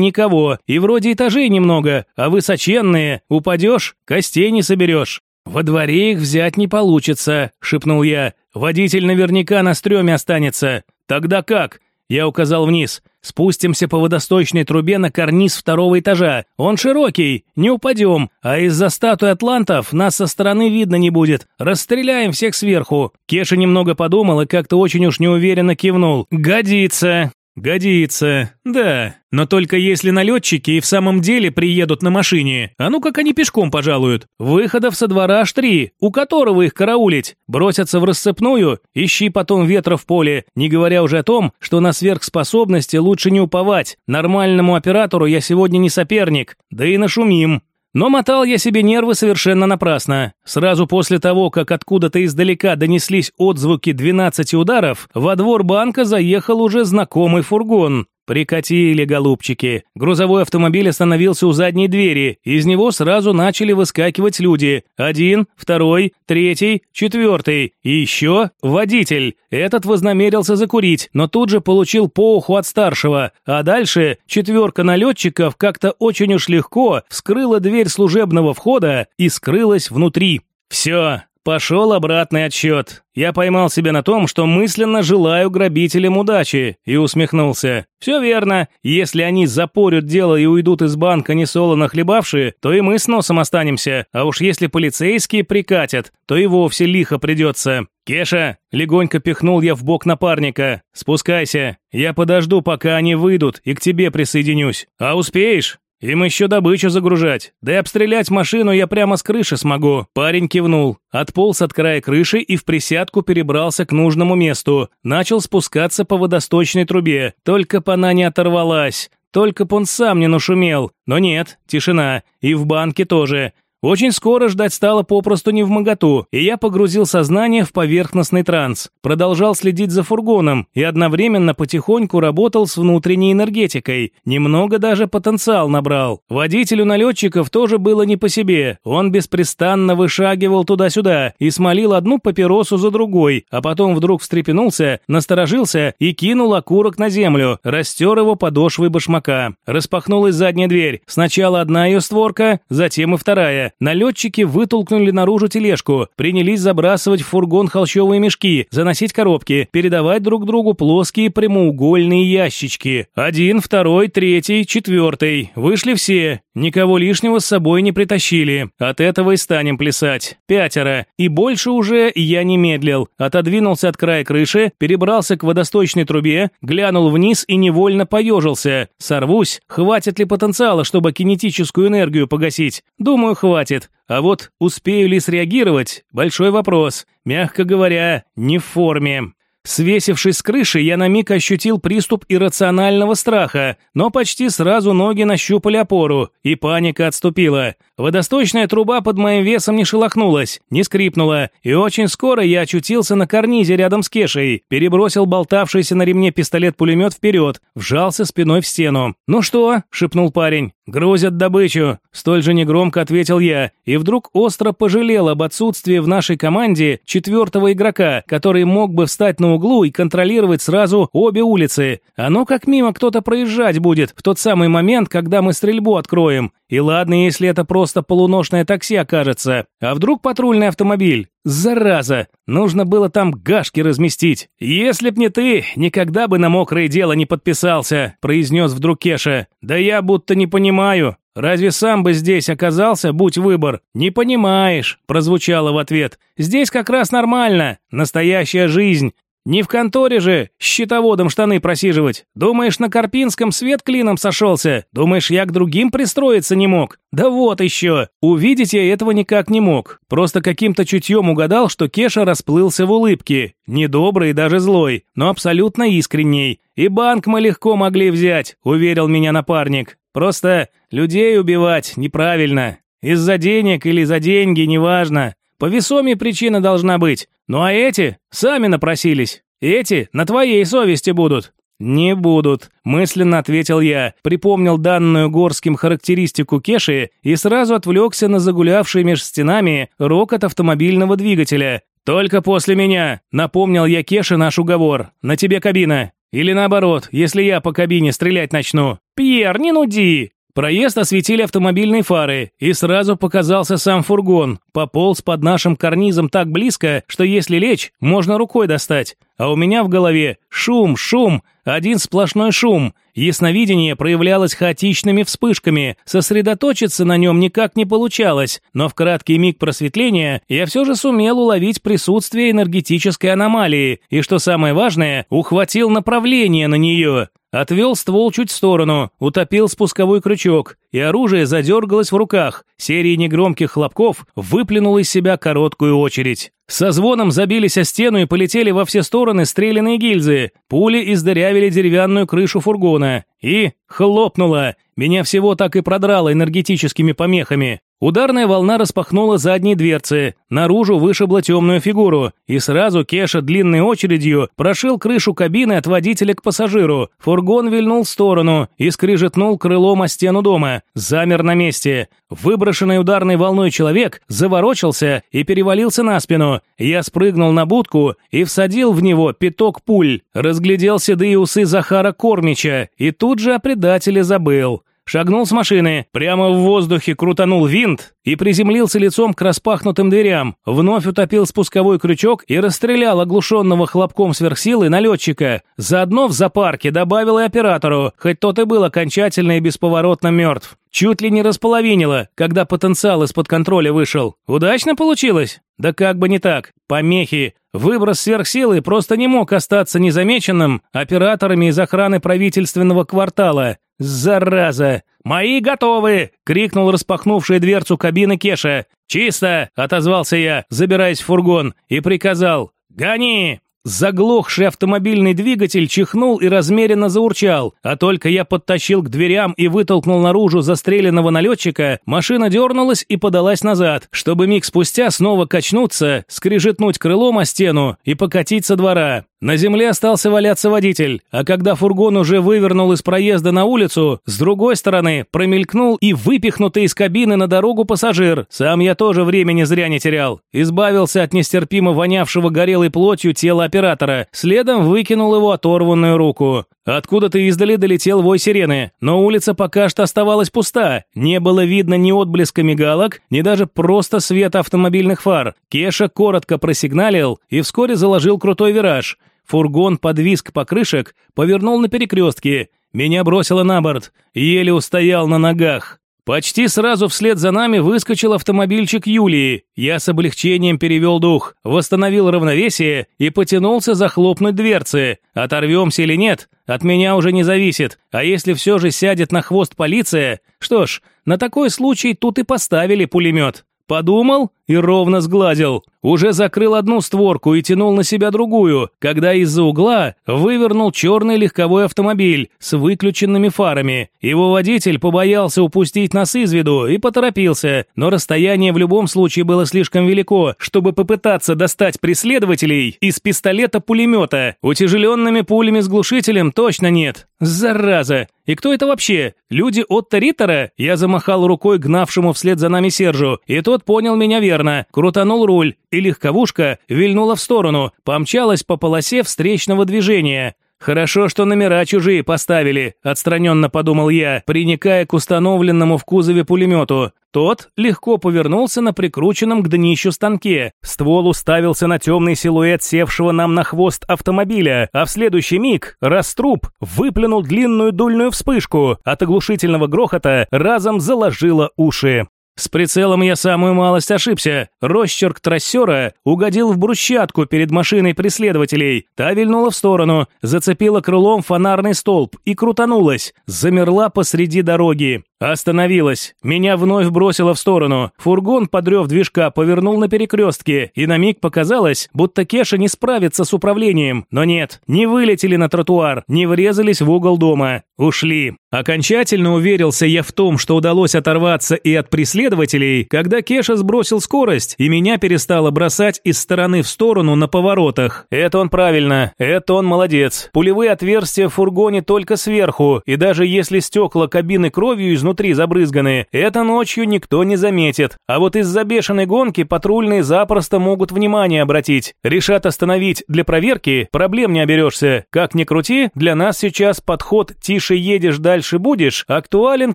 никого, и вроде этажей немного, а высоченные. Упадешь, костей не соберешь. «Во дворе их взять не получится», — шепнул я. «Водитель наверняка на стреме останется». «Тогда как?» Я указал вниз. «Спустимся по водосточной трубе на карниз второго этажа. Он широкий, не упадем. А из-за статуи атлантов нас со стороны видно не будет. Расстреляем всех сверху». Кеша немного подумал и как-то очень уж неуверенно кивнул. «Годится». «Годится, да. Но только если налетчики и в самом деле приедут на машине. А ну как они пешком пожалуют. Выходов со двора аж три, у которого их караулить. Бросятся в рассыпную, ищи потом ветра в поле. Не говоря уже о том, что на сверхспособности лучше не уповать. Нормальному оператору я сегодня не соперник. Да и нашумим. Но мотал я себе нервы совершенно напрасно. Сразу после того, как откуда-то издалека донеслись отзвуки 12 ударов, во двор банка заехал уже знакомый фургон. Прикатили, голубчики. Грузовой автомобиль остановился у задней двери. Из него сразу начали выскакивать люди. Один, второй, третий, четвертый. И еще водитель. Этот вознамерился закурить, но тут же получил по уху от старшего. А дальше четверка налетчиков как-то очень уж легко вскрыла дверь служебного входа и скрылась внутри. Все, Пошел обратный отсчет. Я поймал себя на том, что мысленно желаю грабителям удачи, и усмехнулся. Все верно. Если они запорят дело и уйдут из банка несолоно хлебавшие, то и мы с носом останемся. А уж если полицейские прикатят, то и вовсе лихо придется. «Кеша!» – легонько пихнул я в бок напарника. «Спускайся. Я подожду, пока они выйдут, и к тебе присоединюсь. А успеешь?» «Им еще добычу загружать. Да и обстрелять машину я прямо с крыши смогу». Парень кивнул. Отполз от края крыши и в присядку перебрался к нужному месту. Начал спускаться по водосточной трубе. Только б она не оторвалась. Только б он сам не нашумел. Но нет, тишина. И в банке тоже. Очень скоро ждать стало попросту не в моготу, и я погрузил сознание в поверхностный транс. Продолжал следить за фургоном и одновременно потихоньку работал с внутренней энергетикой. Немного даже потенциал набрал. Водителю налетчиков тоже было не по себе. Он беспрестанно вышагивал туда-сюда и смолил одну папиросу за другой, а потом вдруг встрепенулся, насторожился и кинул окурок на землю, растер его подошвой башмака. Распахнулась задняя дверь. Сначала одна ее створка, затем и вторая. Налетчики вытолкнули наружу тележку, принялись забрасывать в фургон холщовые мешки, заносить коробки, передавать друг другу плоские прямоугольные ящички. Один, второй, третий, четвертый. Вышли все. Никого лишнего с собой не притащили. От этого и станем плясать. Пятеро. И больше уже я не медлил. Отодвинулся от края крыши, перебрался к водосточной трубе, глянул вниз и невольно поежился. Сорвусь. Хватит ли потенциала, чтобы кинетическую энергию погасить? Думаю, хватит. А вот успею ли среагировать – большой вопрос. Мягко говоря, не в форме. Свесившись с крыши, я на миг ощутил приступ иррационального страха, но почти сразу ноги нащупали опору, и паника отступила. Водосточная труба под моим весом не шелохнулась, не скрипнула, и очень скоро я очутился на карнизе рядом с Кешей, перебросил болтавшийся на ремне пистолет-пулемет вперед, вжался спиной в стену. «Ну что?» – шепнул парень. «Грузят добычу», – столь же негромко ответил я, и вдруг остро пожалел об отсутствии в нашей команде четвертого игрока, который мог бы встать на углу и контролировать сразу обе улицы. Оно как мимо кто-то проезжать будет в тот самый момент, когда мы стрельбу откроем. И ладно, если это просто полуношное такси окажется. А вдруг патрульный автомобиль? Зараза! Нужно было там гашки разместить. Если б не ты, никогда бы на мокрое дело не подписался, произнес вдруг Кеша. Да я будто не понимаю. Разве сам бы здесь оказался, будь выбор? Не понимаешь, прозвучало в ответ. Здесь как раз нормально. Настоящая жизнь. Не в конторе же щитоводом штаны просиживать. Думаешь, на Карпинском свет клином сошелся? Думаешь, я к другим пристроиться не мог? Да вот еще. Увидеть я этого никак не мог. Просто каким-то чутьем угадал, что Кеша расплылся в улыбке. Недобрый и даже злой, но абсолютно искренний. И банк мы легко могли взять, уверил меня напарник. Просто людей убивать неправильно. Из-за денег или за деньги, неважно. По весоме причина должна быть. Ну а эти сами напросились. Эти на твоей совести будут. «Не будут», – мысленно ответил я, припомнил данную Горским характеристику Кеши и сразу отвлекся на загулявший меж стенами рокот автомобильного двигателя. «Только после меня», – напомнил я Кеше наш уговор. «На тебе кабина. Или наоборот, если я по кабине стрелять начну». «Пьер, не нуди!» Проезд осветили автомобильные фары, и сразу показался сам фургон. Пополз под нашим карнизом так близко, что если лечь, можно рукой достать. А у меня в голове шум, шум, один сплошной шум. Ясновидение проявлялось хаотичными вспышками, сосредоточиться на нем никак не получалось, но в краткий миг просветления я все же сумел уловить присутствие энергетической аномалии, и, что самое важное, ухватил направление на нее. Отвел ствол чуть в сторону, утопил спусковой крючок, и оружие задергалось в руках. Серия негромких хлопков выплюнула из себя короткую очередь. Со звоном забились о стену и полетели во все стороны стрелянные гильзы. Пули издырявили деревянную крышу фургона. И хлопнуло. Меня всего так и продрало энергетическими помехами. Ударная волна распахнула задние дверцы, наружу вышибла темную фигуру, и сразу Кеша длинной очередью прошил крышу кабины от водителя к пассажиру. Фургон вильнул в сторону и скрижетнул крылом о стену дома. Замер на месте. Выброшенный ударной волной человек заворочился и перевалился на спину. Я спрыгнул на будку и всадил в него пяток пуль. Разглядел седые усы Захара Кормича и тут же о предателе забыл. Шагнул с машины, прямо в воздухе крутанул винт и приземлился лицом к распахнутым дверям, вновь утопил спусковой крючок и расстрелял оглушенного хлопком сверхсилы налетчика. Заодно в запарке добавил и оператору, хоть тот и был окончательно и бесповоротно мертв. Чуть ли не располовинило, когда потенциал из-под контроля вышел. Удачно получилось? Да как бы не так. Помехи. Выброс сверхсилы просто не мог остаться незамеченным операторами из охраны правительственного квартала. «Зараза! Мои готовы!» — крикнул распахнувшая дверцу кабины Кеша. «Чисто!» — отозвался я, забираясь в фургон, и приказал. «Гони!» Заглохший автомобильный двигатель чихнул и размеренно заурчал, а только я подтащил к дверям и вытолкнул наружу застреленного налетчика, машина дернулась и подалась назад, чтобы миг спустя снова качнуться, скрежетнуть крылом о стену и покатить со двора. На земле остался валяться водитель, а когда фургон уже вывернул из проезда на улицу, с другой стороны промелькнул и выпихнутый из кабины на дорогу пассажир. Сам я тоже времени зря не терял. Избавился от нестерпимо вонявшего горелой плотью тела оператора, следом выкинул его оторванную руку. Откуда-то издали долетел вой сирены, но улица пока что оставалась пуста. Не было видно ни отблеска мигалок, ни даже просто света автомобильных фар. Кеша коротко просигналил и вскоре заложил крутой вираж. Фургон подвис к покрышек, повернул на перекрестке. Меня бросило на борт. Еле устоял на ногах. Почти сразу вслед за нами выскочил автомобильчик Юлии. Я с облегчением перевел дух, восстановил равновесие и потянулся захлопнуть дверцы. Оторвемся или нет, от меня уже не зависит. А если все же сядет на хвост полиция, что ж, на такой случай тут и поставили пулемет. Подумал и ровно сгладил. Уже закрыл одну створку и тянул на себя другую, когда из-за угла вывернул черный легковой автомобиль с выключенными фарами. Его водитель побоялся упустить нас из виду и поторопился, но расстояние в любом случае было слишком велико, чтобы попытаться достать преследователей из пистолета-пулемета. Утяжеленными пулями с глушителем точно нет. Зараза! И кто это вообще? Люди Отто Риттера? Я замахал рукой гнавшему вслед за нами Сержу, и тот понял меня верно, крутанул руль, и легковушка вильнула в сторону, помчалась по полосе встречного движения. «Хорошо, что номера чужие поставили», – отстраненно подумал я, приникая к установленному в кузове пулемету. Тот легко повернулся на прикрученном к днищу станке. Ствол уставился на темный силуэт севшего нам на хвост автомобиля, а в следующий миг раструб выплюнул длинную дульную вспышку. От оглушительного грохота разом заложило уши. С прицелом я самую малость ошибся. Росчерк трассера угодил в брусчатку перед машиной преследователей. Та вильнула в сторону, зацепила крылом фонарный столб и крутанулась. Замерла посреди дороги. Остановилась. Меня вновь бросило в сторону. Фургон, подрев движка, повернул на перекрестке, и на миг показалось, будто Кеша не справится с управлением. Но нет, не вылетели на тротуар, не врезались в угол дома. Ушли. Окончательно уверился я в том, что удалось оторваться и от преследователей, когда Кеша сбросил скорость, и меня перестало бросать из стороны в сторону на поворотах. Это он правильно, это он молодец. Пулевые отверстия в фургоне только сверху, и даже если стекла кабины кровью изнутри забрызганы, это ночью никто не заметит. А вот из-за бешеной гонки патрульные запросто могут внимание обратить. Решат остановить для проверки, проблем не оберешься. Как ни крути, для нас сейчас подход «тише едешь, дальше будешь, актуален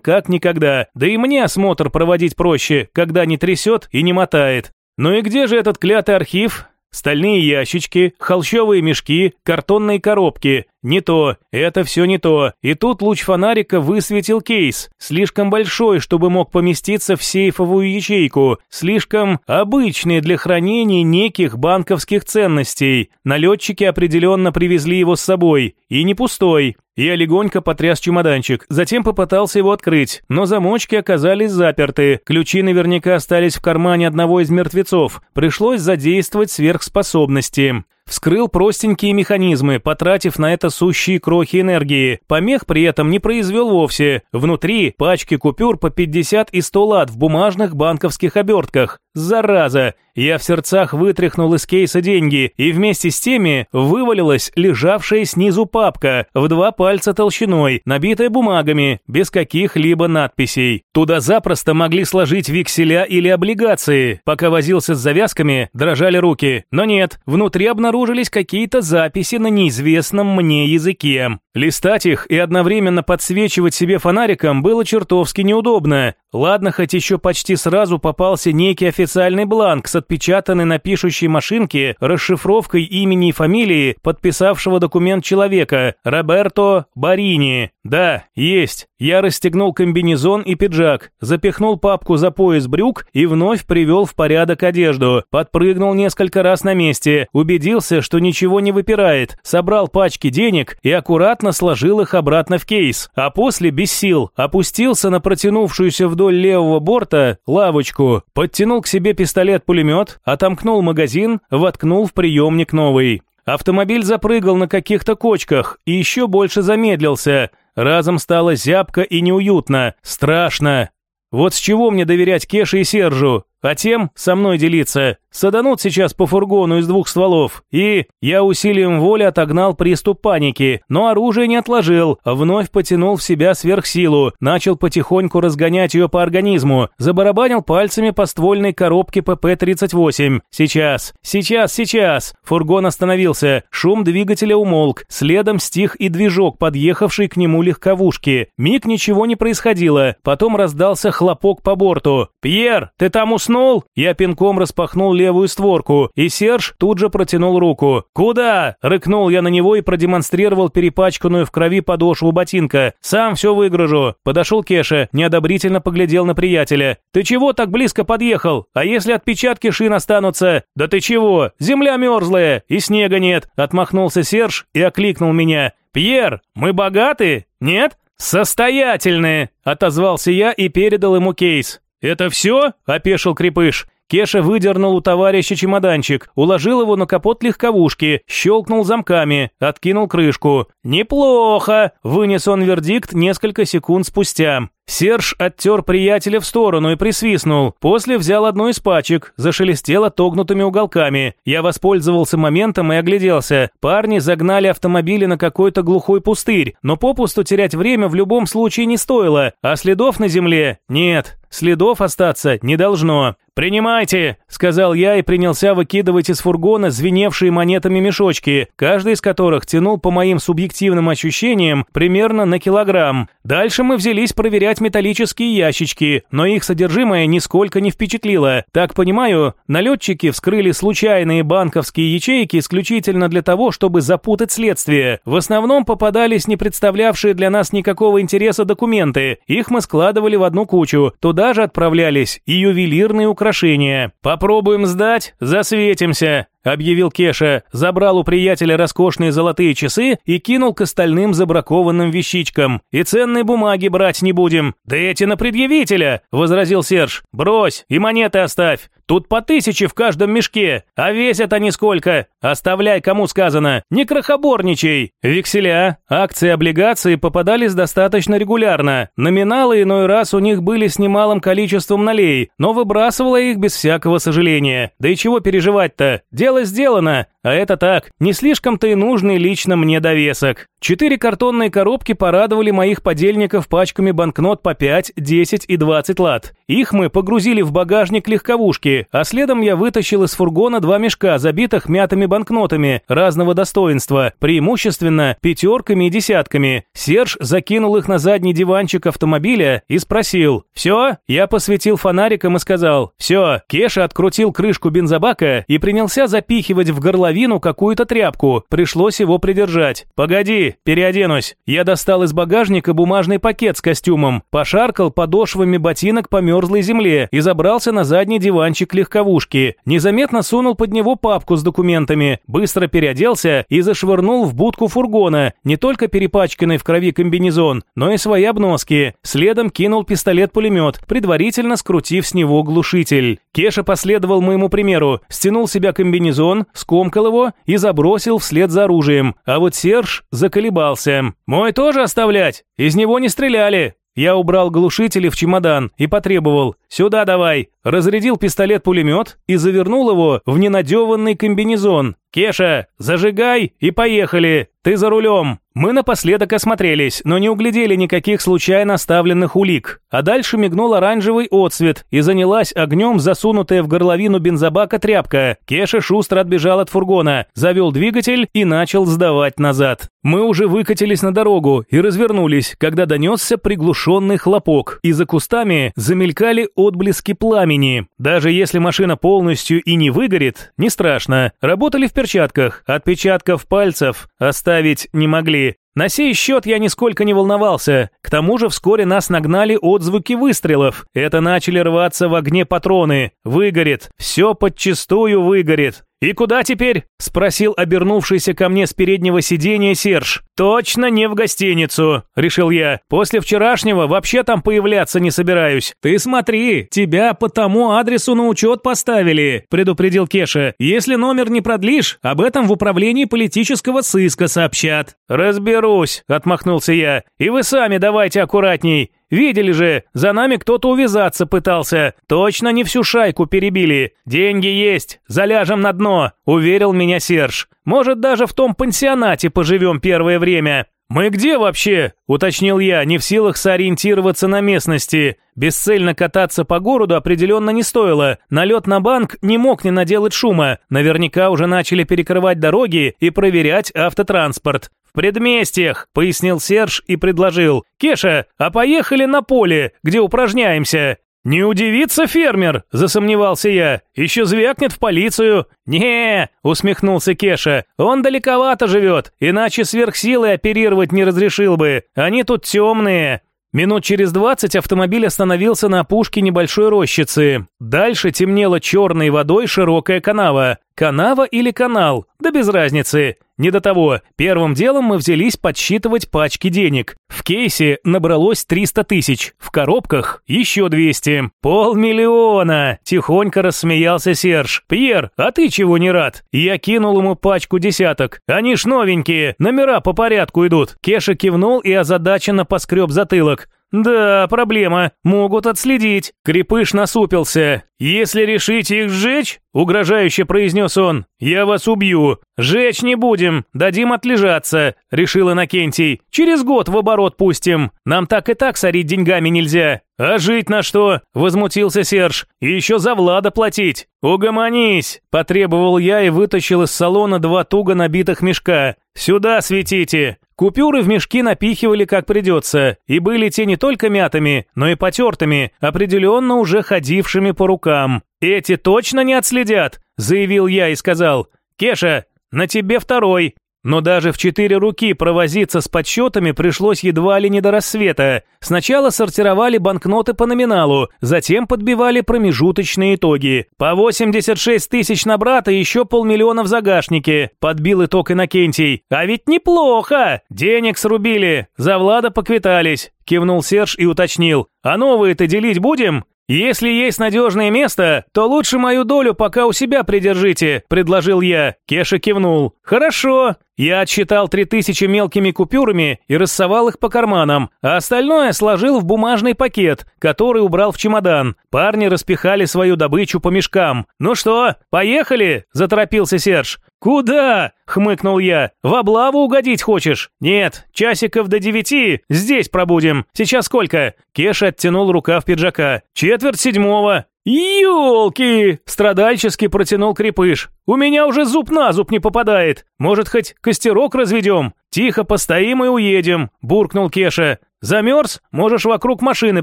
как никогда. Да и мне осмотр проводить проще, когда не трясет и не мотает. Ну и где же этот клятый архив? Стальные ящички, холщовые мешки, картонные коробки. Не то, это все не то. И тут луч фонарика высветил кейс. Слишком большой, чтобы мог поместиться в сейфовую ячейку. Слишком обычный для хранения неких банковских ценностей. Налетчики определенно привезли его с собой. И не пустой. Я легонько потряс чемоданчик, затем попытался его открыть, но замочки оказались заперты. Ключи наверняка остались в кармане одного из мертвецов. Пришлось задействовать сверхспособности. Вскрыл простенькие механизмы, потратив на это сущие крохи энергии. Помех при этом не произвел вовсе. Внутри пачки купюр по 50 и 100 лат в бумажных банковских обертках. Зараза! Я в сердцах вытряхнул из кейса деньги, и вместе с теми вывалилась лежавшая снизу папка в два пальца толщиной, набитая бумагами, без каких-либо надписей. Туда запросто могли сложить векселя или облигации. Пока возился с завязками, дрожали руки. Но нет, внутри обнаружились какие-то записи на неизвестном мне языке. Листать их и одновременно подсвечивать себе фонариком было чертовски неудобно. Ладно, хоть еще почти сразу попался некий официальный бланк с отпечатанной на пишущей машинке расшифровкой имени и фамилии подписавшего документ человека Роберто Барини. Да, есть. Я расстегнул комбинезон и пиджак, запихнул папку за пояс брюк и вновь привел в порядок одежду. Подпрыгнул несколько раз на месте, убедился, что ничего не выпирает, собрал пачки денег и аккуратно сложил их обратно в кейс. А после, без сил, опустился на протянувшуюся вдоль левого борта лавочку, подтянул к себе пистолет-пулемет, отомкнул магазин, воткнул в приемник новый. Автомобиль запрыгал на каких-то кочках и еще больше замедлился. Разом стало зябко и неуютно, страшно. Вот с чего мне доверять Кеше и Сержу, а тем со мной делиться. Саданут сейчас по фургону из двух стволов, и я усилием воли отогнал приступ паники, но оружие не отложил, вновь потянул в себя сверхсилу, начал потихоньку разгонять ее по организму, забарабанил пальцами по ствольной коробке ПП-38. Сейчас, сейчас, сейчас. Фургон остановился, шум двигателя умолк, следом стих и движок, подъехавший к нему легковушки. Миг ничего не происходило, потом раздался хлопок по борту. «Пьер, ты там уснул?» Я пинком распахнул левую створку, и Серж тут же протянул руку. «Куда?» – рыкнул я на него и продемонстрировал перепачканную в крови подошву ботинка. «Сам все выгружу». Подошел Кеша, неодобрительно поглядел на приятеля. «Ты чего так близко подъехал? А если отпечатки шин останутся?» «Да ты чего? Земля мерзлая, и снега нет», – отмахнулся Серж и окликнул меня. «Пьер, мы богаты? Нет?» «Состоятельные!» – отозвался я и передал ему кейс. «Это все?» – опешил Крепыш. Кеша выдернул у товарища чемоданчик, уложил его на капот легковушки, щелкнул замками, откинул крышку. «Неплохо!» – вынес он вердикт несколько секунд спустя. Серж оттер приятеля в сторону и присвистнул. После взял одну из пачек, зашелестел отогнутыми уголками. Я воспользовался моментом и огляделся. Парни загнали автомобили на какой-то глухой пустырь, но попусту терять время в любом случае не стоило, а следов на земле нет. Следов остаться не должно. «Принимайте!» – сказал я и принялся выкидывать из фургона звеневшие монетами мешочки, каждый из которых тянул по моим субъективным ощущениям примерно на килограмм. Дальше мы взялись проверять открывать металлические ящички, но их содержимое нисколько не впечатлило. Так понимаю, налетчики вскрыли случайные банковские ячейки исключительно для того, чтобы запутать следствие. В основном попадались не представлявшие для нас никакого интереса документы. Их мы складывали в одну кучу. Туда же отправлялись и ювелирные украшения. Попробуем сдать, засветимся объявил Кеша, забрал у приятеля роскошные золотые часы и кинул к остальным забракованным вещичкам. «И ценные бумаги брать не будем». «Да эти на предъявителя», — возразил Серж. «Брось и монеты оставь. Тут по тысяче в каждом мешке, а весят они сколько? Оставляй, кому сказано. Не крохоборничай. Векселя, акции, облигации попадались достаточно регулярно. Номиналы иной раз у них были с немалым количеством налей, но выбрасывала их без всякого сожаления. Да и чего переживать-то? Дело сделано. А это так, не слишком-то и нужный лично мне довесок. Четыре картонные коробки порадовали моих подельников пачками банкнот по 5, 10 и 20 лат. Их мы погрузили в багажник легковушки, а следом я вытащил из фургона два мешка, забитых мятыми банкнотами разного достоинства, преимущественно пятерками и десятками. Серж закинул их на задний диванчик автомобиля и спросил «Все?» Я посветил фонариком и сказал «Все». Кеша открутил крышку бензобака и принялся запихивать в горло половину какую-то тряпку, пришлось его придержать. «Погоди, переоденусь». Я достал из багажника бумажный пакет с костюмом, пошаркал подошвами ботинок по мерзлой земле и забрался на задний диванчик легковушки. Незаметно сунул под него папку с документами, быстро переоделся и зашвырнул в будку фургона, не только перепачканный в крови комбинезон, но и свои обноски. Следом кинул пистолет-пулемет, предварительно скрутив с него глушитель. Кеша последовал моему примеру, стянул себя комбинезон, скомкал его и забросил вслед за оружием, а вот Серж заколебался. «Мой тоже оставлять? Из него не стреляли!» Я убрал глушители в чемодан и потребовал «Сюда давай!» Разрядил пистолет-пулемет и завернул его в ненадеванный комбинезон. «Кеша, зажигай и поехали! Ты за рулем!» Мы напоследок осмотрелись, но не углядели никаких случайно оставленных улик. А дальше мигнул оранжевый отсвет и занялась огнем засунутая в горловину бензобака тряпка. Кеша шустро отбежал от фургона, завел двигатель и начал сдавать назад. Мы уже выкатились на дорогу и развернулись, когда донесся приглушенный хлопок, и за кустами замелькали отблески пламени. Даже если машина полностью и не выгорит, не страшно. Работали в перчатках, отпечатков пальцев оставить не могли. На сей счет я нисколько не волновался. К тому же вскоре нас нагнали отзвуки выстрелов. Это начали рваться в огне патроны. Выгорит. Все подчистую выгорит. «И куда теперь?» – спросил обернувшийся ко мне с переднего сиденья Серж. «Точно не в гостиницу», – решил я. «После вчерашнего вообще там появляться не собираюсь». «Ты смотри, тебя по тому адресу на учет поставили», – предупредил Кеша. «Если номер не продлишь, об этом в управлении политического сыска сообщат». «Разберусь», – отмахнулся я. «И вы сами давайте аккуратней. Видели же, за нами кто-то увязаться пытался. Точно не всю шайку перебили. Деньги есть, заляжем на дно», – уверил меня Серж. «Может, даже в том пансионате поживем первое время». «Мы где вообще?» – уточнил я, не в силах сориентироваться на местности. Бесцельно кататься по городу определенно не стоило. Налет на банк не мог не наделать шума. Наверняка уже начали перекрывать дороги и проверять автотранспорт предместьях», — пояснил Серж и предложил. «Кеша, а поехали на поле, где упражняемся?» «Не удивится фермер», — засомневался я. «Еще звякнет в полицию». «Не», — усмехнулся Кеша, — «он далековато живет, иначе сверхсилой оперировать не разрешил бы. Они тут темные». Минут через двадцать автомобиль остановился на опушке небольшой рощицы. Дальше темнела черной водой широкая канава. Канава или канал? Да без разницы. Не до того. Первым делом мы взялись подсчитывать пачки денег. В кейсе набралось 300 тысяч, в коробках еще 200. Полмиллиона! Тихонько рассмеялся Серж. Пьер, а ты чего не рад? Я кинул ему пачку десяток. Они ж новенькие, номера по порядку идут. Кеша кивнул и озадаченно поскреб затылок. «Да, проблема. Могут отследить». Крепыш насупился. «Если решите их сжечь», — угрожающе произнес он, — «я вас убью. Жечь не будем, дадим отлежаться», — решил Иннокентий. «Через год в оборот пустим. Нам так и так сорить деньгами нельзя». «А жить на что?» – возмутился Серж. «И еще за Влада платить». «Угомонись!» – потребовал я и вытащил из салона два туго набитых мешка. «Сюда светите!» Купюры в мешки напихивали как придется, и были те не только мятыми, но и потертыми, определенно уже ходившими по рукам. «Эти точно не отследят», – заявил я и сказал. «Кеша, на тебе второй». Но даже в четыре руки провозиться с подсчетами пришлось едва ли не до рассвета. Сначала сортировали банкноты по номиналу, затем подбивали промежуточные итоги. По 86 тысяч на брата и еще полмиллиона в загашнике, подбил итог Иннокентий. А ведь неплохо! Денег срубили, за Влада поквитались. Кивнул Серж и уточнил. А новые-то делить будем? «Если есть надежное место, то лучше мою долю пока у себя придержите», – предложил я. Кеша кивнул. «Хорошо». Я отсчитал три тысячи мелкими купюрами и рассовал их по карманам, а остальное сложил в бумажный пакет, который убрал в чемодан. Парни распихали свою добычу по мешкам. «Ну что, поехали?» – заторопился Серж. «Куда?» – хмыкнул я. «В облаву угодить хочешь?» «Нет, часиков до девяти, здесь пробудем. Сейчас сколько?» Кеша оттянул рукав пиджака. «Четверть седьмого». «Елки!» – страдальчески протянул крепыш. «У меня уже зуб на зуб не попадает. Может, хоть костерок разведем? Тихо постоим и уедем», – буркнул Кеша. «Замерз? Можешь вокруг машины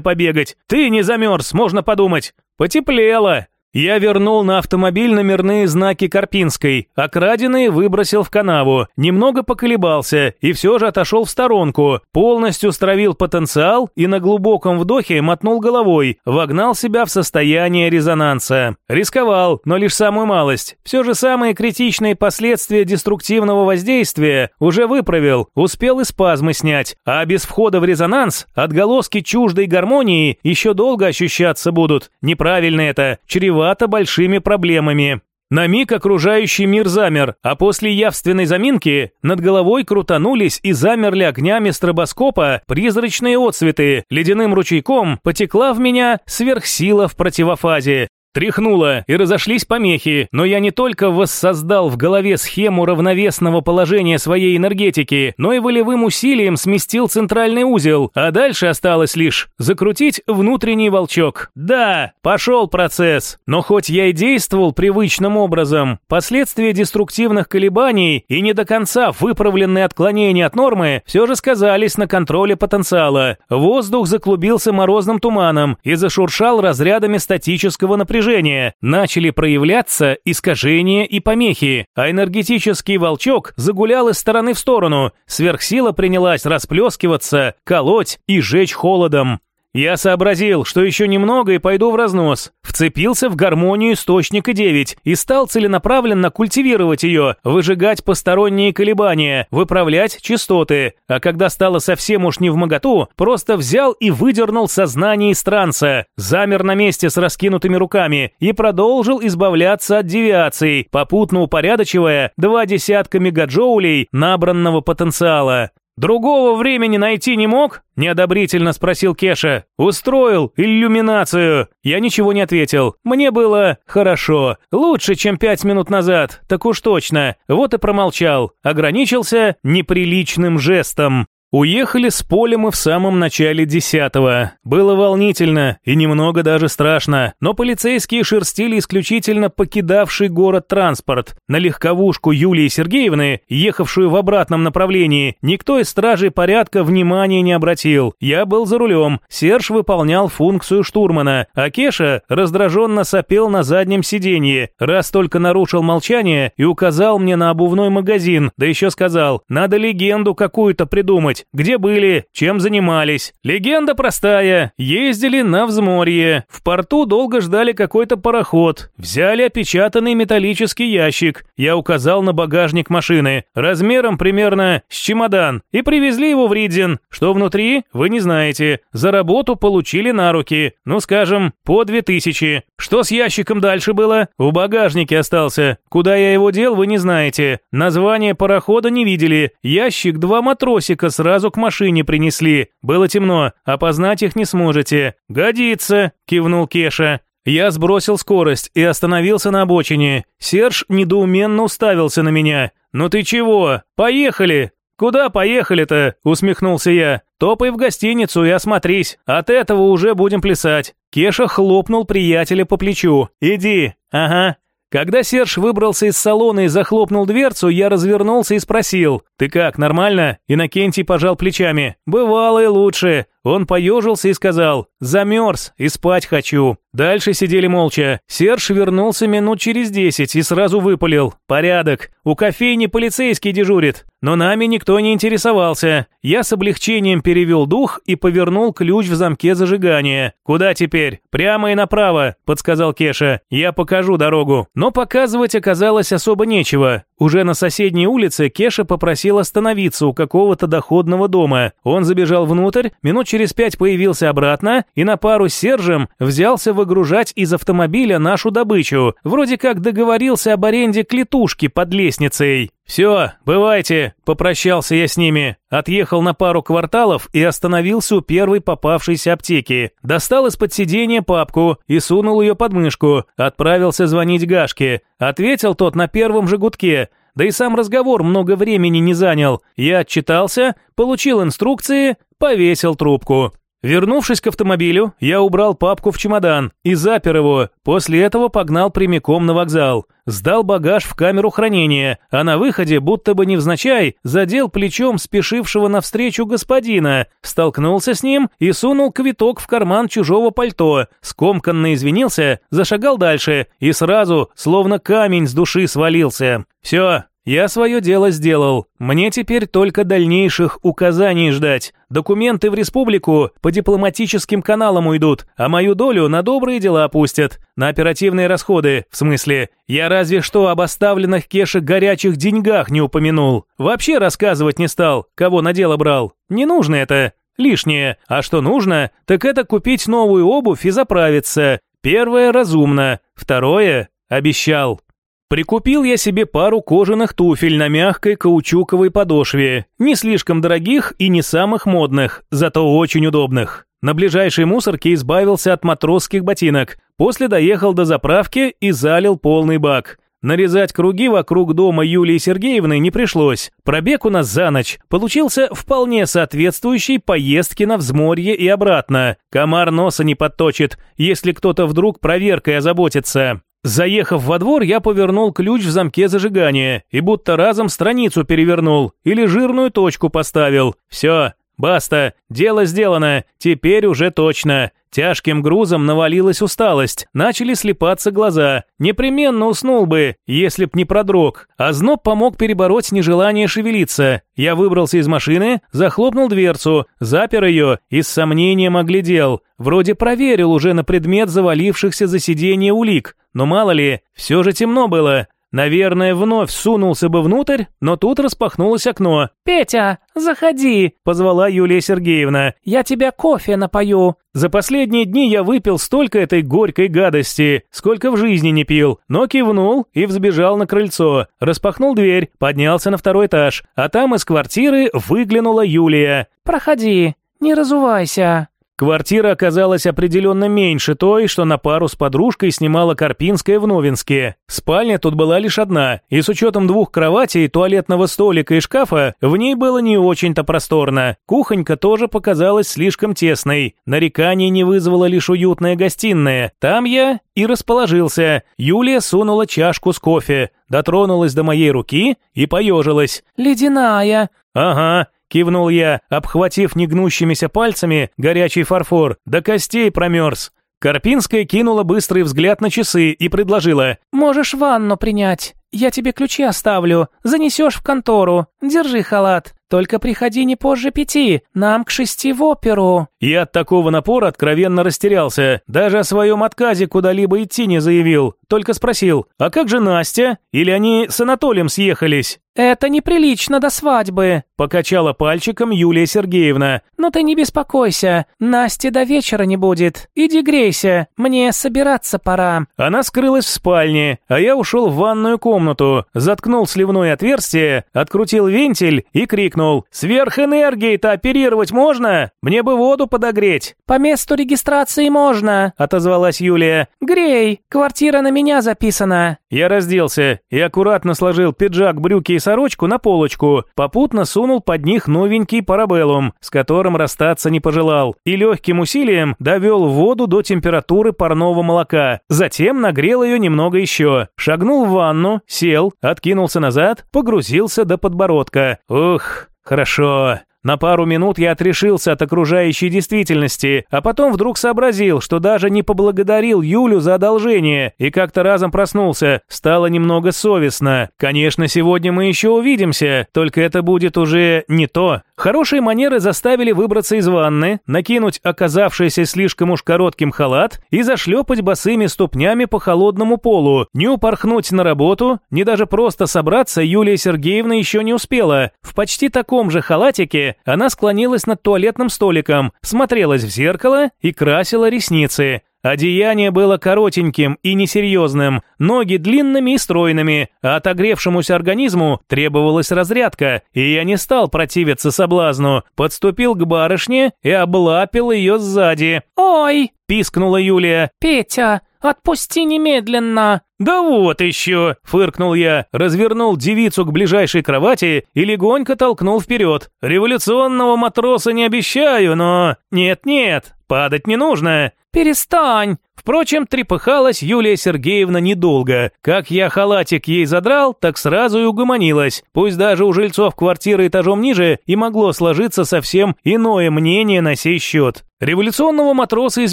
побегать. Ты не замерз, можно подумать. Потеплело». Я вернул на автомобиль номерные знаки Карпинской, а краденые выбросил в канаву, немного поколебался и все же отошел в сторонку, полностью стравил потенциал и на глубоком вдохе мотнул головой, вогнал себя в состояние резонанса. Рисковал, но лишь самую малость. Все же самые критичные последствия деструктивного воздействия уже выправил, успел и спазмы снять, а без входа в резонанс отголоски чуждой гармонии еще долго ощущаться будут. Неправильно это, чревато чревато большими проблемами. На миг окружающий мир замер, а после явственной заминки над головой крутанулись и замерли огнями стробоскопа призрачные отсветы. Ледяным ручейком потекла в меня сверхсила в противофазе. Тряхнуло, и разошлись помехи, но я не только воссоздал в голове схему равновесного положения своей энергетики, но и волевым усилием сместил центральный узел, а дальше осталось лишь закрутить внутренний волчок. Да, пошел процесс, но хоть я и действовал привычным образом, последствия деструктивных колебаний и не до конца выправленные отклонения от нормы все же сказались на контроле потенциала. Воздух заклубился морозным туманом и зашуршал разрядами статического напряжения напряжения, начали проявляться искажения и помехи, а энергетический волчок загулял из стороны в сторону, сверхсила принялась расплескиваться, колоть и жечь холодом. Я сообразил, что еще немного и пойду в разнос. Вцепился в гармонию источника 9 и стал целенаправленно культивировать ее, выжигать посторонние колебания, выправлять частоты. А когда стало совсем уж не в моготу, просто взял и выдернул сознание из транса, замер на месте с раскинутыми руками и продолжил избавляться от девиаций, попутно упорядочивая два десятка мегаджоулей набранного потенциала. «Другого времени найти не мог?» – неодобрительно спросил Кеша. «Устроил иллюминацию». Я ничего не ответил. Мне было хорошо. Лучше, чем пять минут назад, так уж точно. Вот и промолчал. Ограничился неприличным жестом. Уехали с поля мы в самом начале десятого. Было волнительно и немного даже страшно, но полицейские шерстили исключительно покидавший город транспорт. На легковушку Юлии Сергеевны, ехавшую в обратном направлении, никто из стражей порядка внимания не обратил. Я был за рулем, Серж выполнял функцию штурмана, а Кеша раздраженно сопел на заднем сиденье, раз только нарушил молчание и указал мне на обувной магазин, да еще сказал, надо легенду какую-то придумать, рассказывать, где были, чем занимались. Легенда простая. Ездили на взморье. В порту долго ждали какой-то пароход. Взяли опечатанный металлический ящик. Я указал на багажник машины. Размером примерно с чемодан. И привезли его в Ридзин. Что внутри, вы не знаете. За работу получили на руки. Ну, скажем, по две тысячи. Что с ящиком дальше было? В багажнике остался. Куда я его дел, вы не знаете. Название парохода не видели. Ящик два матросика с сразу к машине принесли. Было темно, опознать их не сможете. Годится, кивнул Кеша. Я сбросил скорость и остановился на обочине. Серж недоуменно уставился на меня. «Ну ты чего? Поехали!» «Куда поехали-то?» – усмехнулся я. «Топай в гостиницу и осмотрись. От этого уже будем плясать». Кеша хлопнул приятеля по плечу. «Иди». «Ага». Когда Серж выбрался из салона и захлопнул дверцу, я развернулся и спросил, «Ты как, нормально?» Иннокентий пожал плечами. «Бывало и лучше. Он поежился и сказал «Замерз и спать хочу». Дальше сидели молча. Серж вернулся минут через десять и сразу выпалил «Порядок. У кофейни полицейский дежурит». Но нами никто не интересовался. Я с облегчением перевел дух и повернул ключ в замке зажигания. «Куда теперь?» «Прямо и направо», — подсказал Кеша. «Я покажу дорогу». Но показывать оказалось особо нечего. Уже на соседней улице Кеша попросил остановиться у какого-то доходного дома. Он забежал внутрь, минут через пять появился обратно и на пару с Сержем взялся выгружать из автомобиля нашу добычу. Вроде как договорился об аренде клетушки под лестницей. «Все, бывайте», – попрощался я с ними. Отъехал на пару кварталов и остановился у первой попавшейся аптеки. Достал из-под сиденья папку и сунул ее под мышку. Отправился звонить Гашке. Ответил тот на первом же гудке. Да и сам разговор много времени не занял. Я отчитался, получил инструкции, повесил трубку. Вернувшись к автомобилю, я убрал папку в чемодан и запер его, после этого погнал прямиком на вокзал. Сдал багаж в камеру хранения, а на выходе, будто бы невзначай, задел плечом спешившего навстречу господина, столкнулся с ним и сунул квиток в карман чужого пальто, скомканно извинился, зашагал дальше и сразу, словно камень с души свалился. Все, я свое дело сделал. Мне теперь только дальнейших указаний ждать. Документы в республику по дипломатическим каналам уйдут, а мою долю на добрые дела опустят. На оперативные расходы, в смысле. Я разве что об оставленных Кеше горячих деньгах не упомянул. Вообще рассказывать не стал, кого на дело брал. Не нужно это. Лишнее. А что нужно, так это купить новую обувь и заправиться. Первое разумно. Второе обещал. Прикупил я себе пару кожаных туфель на мягкой каучуковой подошве, не слишком дорогих и не самых модных, зато очень удобных. На ближайшей мусорке избавился от матросских ботинок, после доехал до заправки и залил полный бак. Нарезать круги вокруг дома Юлии Сергеевны не пришлось. Пробег у нас за ночь получился вполне соответствующий поездке на взморье и обратно. Комар носа не подточит, если кто-то вдруг проверкой озаботится. Заехав во двор, я повернул ключ в замке зажигания и будто разом страницу перевернул или жирную точку поставил. Все, баста, дело сделано, теперь уже точно. Тяжким грузом навалилась усталость, начали слепаться глаза. Непременно уснул бы, если б не продрог. А зноб помог перебороть нежелание шевелиться. Я выбрался из машины, захлопнул дверцу, запер ее и с сомнением оглядел. Вроде проверил уже на предмет завалившихся за сиденье улик. Но мало ли, все же темно было. Наверное, вновь сунулся бы внутрь, но тут распахнулось окно. «Петя, заходи!» – позвала Юлия Сергеевна. «Я тебя кофе напою». За последние дни я выпил столько этой горькой гадости, сколько в жизни не пил, но кивнул и взбежал на крыльцо. Распахнул дверь, поднялся на второй этаж, а там из квартиры выглянула Юлия. «Проходи, не разувайся». Квартира оказалась определенно меньше той, что на пару с подружкой снимала Карпинская в Новинске. Спальня тут была лишь одна, и с учетом двух кроватей, туалетного столика и шкафа, в ней было не очень-то просторно. Кухонька тоже показалась слишком тесной. Нареканий не вызвала лишь уютная гостиная. Там я и расположился. Юлия сунула чашку с кофе, дотронулась до моей руки и поежилась. «Ледяная». «Ага, Кивнул я, обхватив негнущимися пальцами горячий фарфор, до костей промерз. Карпинская кинула быстрый взгляд на часы и предложила. «Можешь ванну принять. Я тебе ключи оставлю. Занесешь в контору. Держи халат». Только приходи не позже пяти, нам к шести в оперу». Я от такого напора откровенно растерялся. Даже о своем отказе куда-либо идти не заявил. Только спросил, а как же Настя? Или они с Анатолием съехались? «Это неприлично до свадьбы», – покачала пальчиком Юлия Сергеевна. «Но ты не беспокойся, Насти до вечера не будет. Иди грейся, мне собираться пора». Она скрылась в спальне, а я ушел в ванную комнату, заткнул сливное отверстие, открутил вентиль и крикнул хмыкнул. «Сверхэнергией-то оперировать можно? Мне бы воду подогреть». «По месту регистрации можно», — отозвалась Юлия. «Грей, квартира на меня записана». Я разделся и аккуратно сложил пиджак, брюки и сорочку на полочку, попутно сунул под них новенький парабеллум, с которым расстаться не пожелал, и легким усилием довел воду до температуры парного молока, затем нагрел ее немного еще, шагнул в ванну, сел, откинулся назад, погрузился до подбородка. Ух, хорошо. На пару минут я отрешился от окружающей действительности, а потом вдруг сообразил, что даже не поблагодарил Юлю за одолжение, и как-то разом проснулся. Стало немного совестно. Конечно, сегодня мы еще увидимся, только это будет уже не то. Хорошие манеры заставили выбраться из ванны, накинуть оказавшийся слишком уж коротким халат и зашлепать босыми ступнями по холодному полу. Не упорхнуть на работу, не даже просто собраться Юлия Сергеевна еще не успела. В почти таком же халатике она склонилась над туалетным столиком, смотрелась в зеркало и красила ресницы. Одеяние было коротеньким и несерьезным, ноги длинными и стройными, а отогревшемуся организму требовалась разрядка, и я не стал противиться соблазну, подступил к барышне и облапил ее сзади. «Ой!» – пискнула Юлия. «Петя, отпусти немедленно!» «Да вот еще!» – фыркнул я, развернул девицу к ближайшей кровати и легонько толкнул вперед. «Революционного матроса не обещаю, но...» «Нет-нет, падать не нужно!» «Перестань!» Впрочем, трепыхалась Юлия Сергеевна недолго. Как я халатик ей задрал, так сразу и угомонилась. Пусть даже у жильцов квартиры этажом ниже и могло сложиться совсем иное мнение на сей счет. Революционного матроса из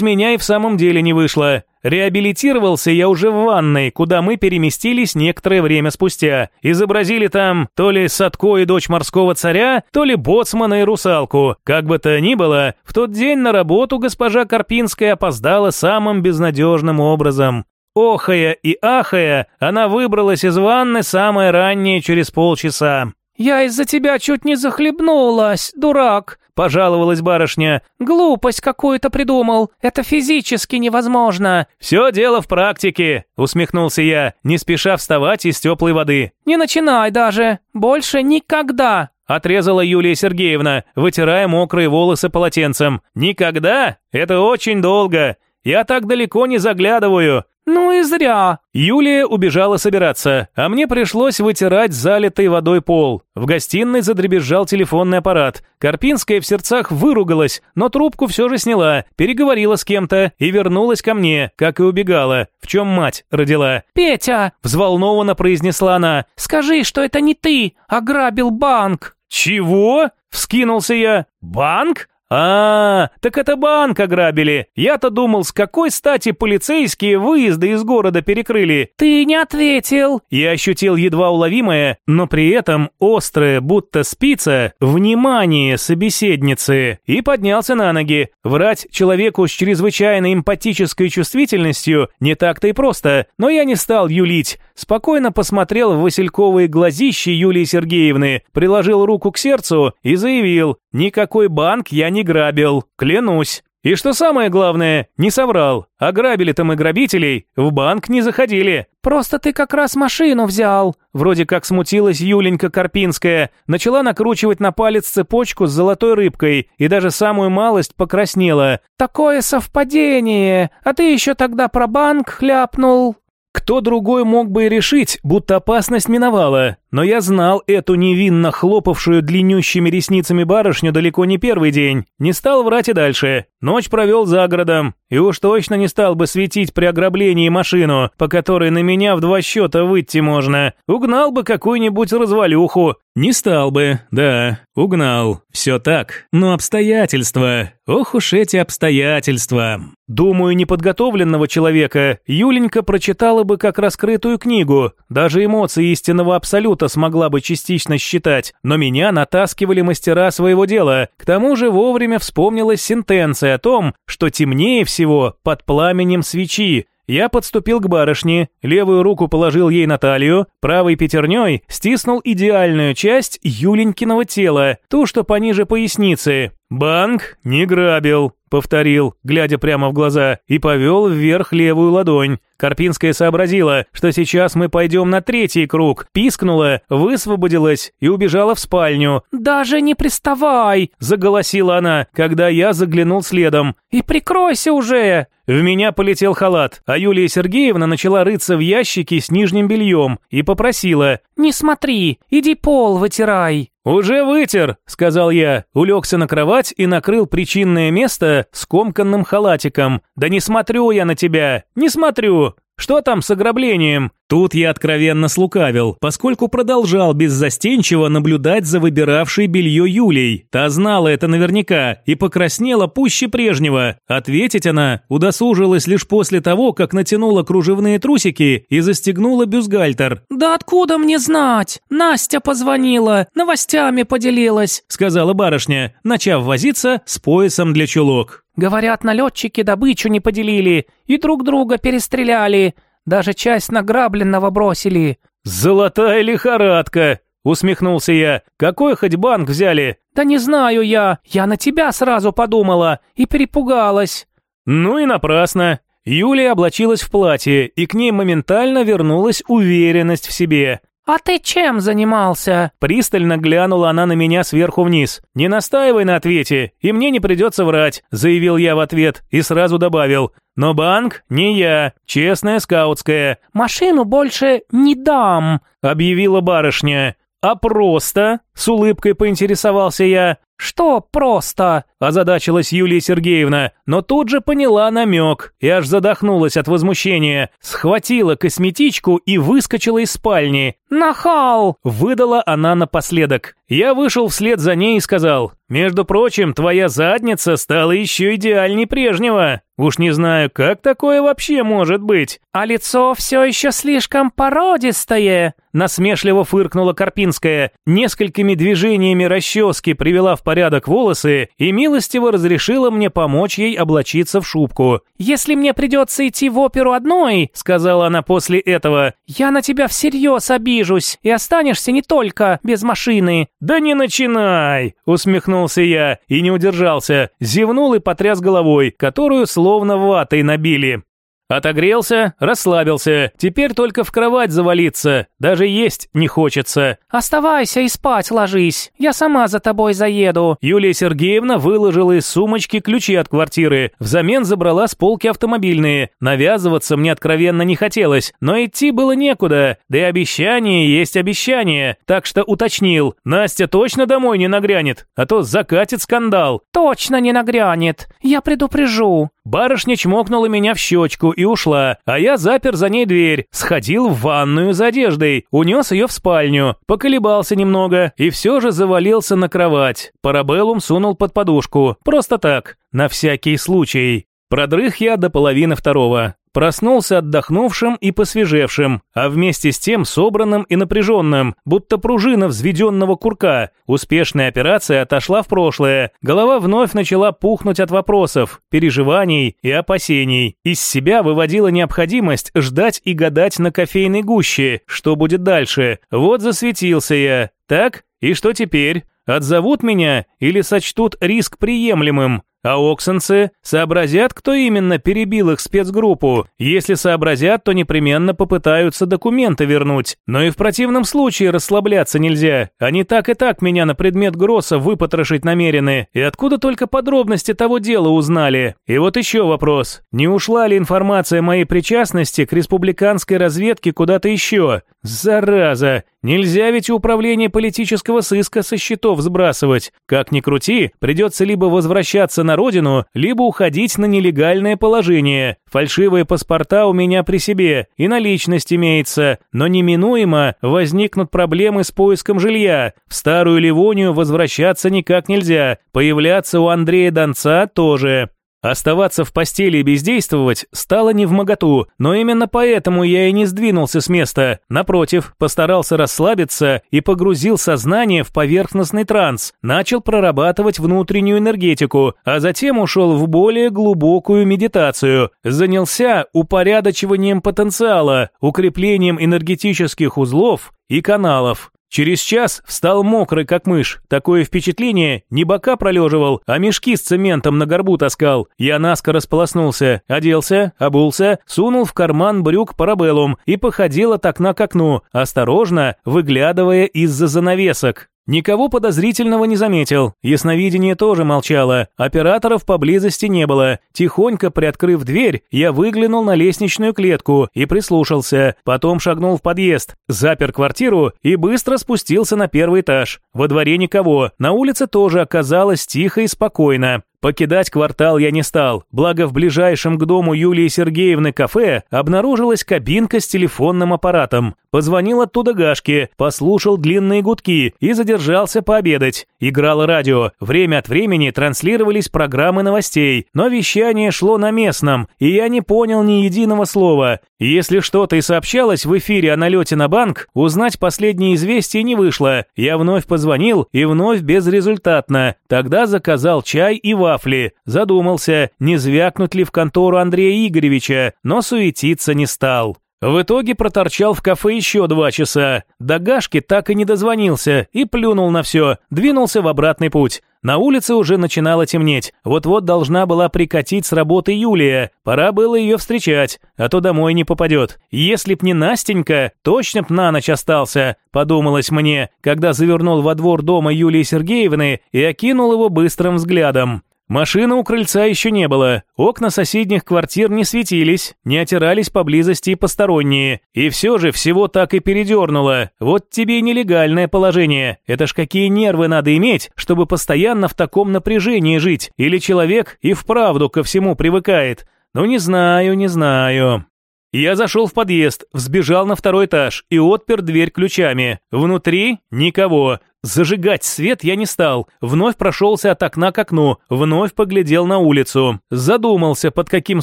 меня и в самом деле не вышло. Реабилитировался я уже в ванной, куда мы переместились некоторое время спустя. Изобразили там то ли Садко и дочь морского царя, то ли боцмана и русалку. Как бы то ни было, в тот день на работу госпожа Карпинская опоздала самым безнадежным образом. Охая и ахая, она выбралась из ванны самое раннее через полчаса. «Я из-за тебя чуть не захлебнулась, дурак», – пожаловалась барышня. «Глупость какую-то придумал. Это физически невозможно». «Все дело в практике», – усмехнулся я, не спеша вставать из теплой воды. «Не начинай даже. Больше никогда». Отрезала Юлия Сергеевна, вытирая мокрые волосы полотенцем. «Никогда? Это очень долго. Я так далеко не заглядываю. «Ну и зря!» Юлия убежала собираться, а мне пришлось вытирать залитый водой пол. В гостиной задребезжал телефонный аппарат. Карпинская в сердцах выругалась, но трубку все же сняла, переговорила с кем-то и вернулась ко мне, как и убегала, в чем мать родила. «Петя!» – взволнованно произнесла она. «Скажи, что это не ты ограбил банк!» «Чего?» – вскинулся я. «Банк? «А, так это банк ограбили. Я-то думал, с какой стати полицейские выезды из города перекрыли». «Ты не ответил». Я ощутил едва уловимое, но при этом острое, будто спица, внимание собеседницы и поднялся на ноги. Врать человеку с чрезвычайно эмпатической чувствительностью не так-то и просто, но я не стал юлить. Спокойно посмотрел в васильковые глазищи Юлии Сергеевны, приложил руку к сердцу и заявил, никакой банк я не грабил, клянусь. И что самое главное, не соврал. Ограбили-то мы грабителей, в банк не заходили. Просто ты как раз машину взял. Вроде как смутилась Юленька Карпинская, начала накручивать на палец цепочку с золотой рыбкой и даже самую малость покраснела. Такое совпадение, а ты еще тогда про банк хляпнул. Кто другой мог бы решить, будто опасность миновала, но я знал эту невинно хлопавшую длиннющими ресницами барышню далеко не первый день. Не стал врать и дальше. Ночь провел за городом, и уж точно не стал бы светить при ограблении машину, по которой на меня в два счета выйти можно. Угнал бы какую-нибудь развалюху. Не стал бы, да, угнал. Все так. Но обстоятельства. Ох уж эти обстоятельства. Думаю, неподготовленного человека Юленька прочитала бы как раскрытую книгу. Даже эмоции истинного абсолюта смогла бы частично считать. Но меня натаскивали мастера своего дела. К тому же вовремя вспомнилась сентенция о том, что темнее всего под пламенем свечи, я подступил к барышне, левую руку положил ей на талию, правой пятерней стиснул идеальную часть Юленькиного тела, ту, что пониже поясницы. «Банк не грабил», повторил, глядя прямо в глаза, и повел вверх левую ладонь. Карпинская сообразила, что сейчас мы пойдем на третий круг, пискнула, высвободилась и убежала в спальню. «Даже не приставай!» – заголосила она, когда я заглянул следом. «И прикройся уже!» В меня полетел халат, а Юлия Сергеевна начала рыться в ящике с нижним бельем и попросила «Не смотри, иди пол вытирай». «Уже вытер», — сказал я, улегся на кровать и накрыл причинное место скомканным халатиком. «Да не смотрю я на тебя, не смотрю. Что там с ограблением? Тут я откровенно слукавил, поскольку продолжал беззастенчиво наблюдать за выбиравшей белье Юлей. Та знала это наверняка и покраснела пуще прежнего. Ответить она удосужилась лишь после того, как натянула кружевные трусики и застегнула бюстгальтер. «Да откуда мне знать? Настя позвонила, новостями поделилась», сказала барышня, начав возиться с поясом для чулок. Говорят, налетчики добычу не поделили и друг друга перестреляли. Даже часть награбленного бросили». «Золотая лихорадка!» — усмехнулся я. «Какой хоть банк взяли?» «Да не знаю я. Я на тебя сразу подумала и перепугалась». «Ну и напрасно». Юлия облачилась в платье, и к ней моментально вернулась уверенность в себе. «А ты чем занимался?» Пристально глянула она на меня сверху вниз. «Не настаивай на ответе, и мне не придется врать», заявил я в ответ и сразу добавил. «Но банк не я, честная скаутская». «Машину больше не дам», объявила барышня. «А просто?» – с улыбкой поинтересовался я. «Что просто?» – озадачилась Юлия Сергеевна, но тут же поняла намек и аж задохнулась от возмущения. Схватила косметичку и выскочила из спальни. «Нахал!» – выдала она напоследок. Я вышел вслед за ней и сказал, «Между прочим, твоя задница стала еще идеальней прежнего. Уж не знаю, как такое вообще может быть». «А лицо все еще слишком породистое», – насмешливо фыркнула Карпинская. Несколькими движениями расчески привела в порядок волосы и милостиво разрешила мне помочь ей облачиться в шубку. «Если мне придется идти в оперу одной», — сказала она после этого, — «я на тебя всерьез обижусь, и останешься не только без машины». «Да не начинай!» — усмехнулся я и не удержался, зевнул и потряс головой, которую словно ватой набили. Отогрелся, расслабился, теперь только в кровать завалиться, даже есть не хочется. «Оставайся и спать ложись, я сама за тобой заеду». Юлия Сергеевна выложила из сумочки ключи от квартиры, взамен забрала с полки автомобильные. Навязываться мне откровенно не хотелось, но идти было некуда, да и обещание есть обещание, так что уточнил, Настя точно домой не нагрянет, а то закатит скандал. «Точно не нагрянет, я предупрежу». Барышня чмокнула меня в щечку и ушла, а я запер за ней дверь, сходил в ванную за одеждой, унес ее в спальню, поколебался немного и все же завалился на кровать. Парабеллум сунул под подушку, просто так, на всякий случай. Продрых я до половины второго. Проснулся отдохнувшим и посвежевшим, а вместе с тем собранным и напряженным, будто пружина взведенного курка. Успешная операция отошла в прошлое. Голова вновь начала пухнуть от вопросов, переживаний и опасений. Из себя выводила необходимость ждать и гадать на кофейной гуще, что будет дальше. Вот засветился я. Так, и что теперь? Отзовут меня или сочтут риск приемлемым? А оксенцы сообразят, кто именно перебил их спецгруппу. Если сообразят, то непременно попытаются документы вернуть. Но и в противном случае расслабляться нельзя. Они так и так меня на предмет Гросса выпотрошить намерены. И откуда только подробности того дела узнали? И вот еще вопрос. Не ушла ли информация моей причастности к республиканской разведке куда-то еще? Зараза! Нельзя ведь управление политического сыска со счетов сбрасывать. Как ни крути, придется либо возвращаться на родину, либо уходить на нелегальное положение. Фальшивые паспорта у меня при себе, и наличность имеется, но неминуемо возникнут проблемы с поиском жилья. В старую Ливонию возвращаться никак нельзя, появляться у Андрея Донца тоже. Оставаться в постели и бездействовать стало не в моготу, но именно поэтому я и не сдвинулся с места. Напротив, постарался расслабиться и погрузил сознание в поверхностный транс, начал прорабатывать внутреннюю энергетику, а затем ушел в более глубокую медитацию. Занялся упорядочиванием потенциала, укреплением энергетических узлов и каналов. Через час встал мокрый, как мышь. Такое впечатление, не бока пролеживал, а мешки с цементом на горбу таскал. Я наскоро сполоснулся, оделся, обулся, сунул в карман брюк парабеллум и походил от окна к окну, осторожно выглядывая из-за занавесок. Никого подозрительного не заметил. Ясновидение тоже молчало. Операторов поблизости не было. Тихонько приоткрыв дверь, я выглянул на лестничную клетку и прислушался. Потом шагнул в подъезд, запер квартиру и быстро спустился на первый этаж. Во дворе никого. На улице тоже оказалось тихо и спокойно. Покидать квартал я не стал, благо в ближайшем к дому Юлии Сергеевны кафе обнаружилась кабинка с телефонным аппаратом. Позвонил оттуда Гашке, послушал длинные гудки и задержался пообедать. Играло радио. Время от времени транслировались программы новостей, но вещание шло на местном, и я не понял ни единого слова. Если что-то и сообщалось в эфире о налете на банк, узнать последние известия не вышло. Я вновь позвонил и вновь безрезультатно. Тогда заказал чай и вафли. Задумался, не звякнуть ли в контору Андрея Игоревича, но суетиться не стал. В итоге проторчал в кафе еще два часа. До Гашки так и не дозвонился и плюнул на все, двинулся в обратный путь. На улице уже начинало темнеть. Вот-вот должна была прикатить с работы Юлия. Пора было ее встречать, а то домой не попадет. Если б не Настенька, точно б на ночь остался, подумалось мне, когда завернул во двор дома Юлии Сергеевны и окинул его быстрым взглядом. Машины у крыльца еще не было, окна соседних квартир не светились, не отирались поблизости и посторонние. И все же всего так и передернуло. Вот тебе и нелегальное положение. Это ж какие нервы надо иметь, чтобы постоянно в таком напряжении жить. Или человек и вправду ко всему привыкает. Ну не знаю, не знаю. Я зашел в подъезд, взбежал на второй этаж и отпер дверь ключами. Внутри никого. Зажигать свет я не стал, вновь прошелся от окна к окну, вновь поглядел на улицу. Задумался, под каким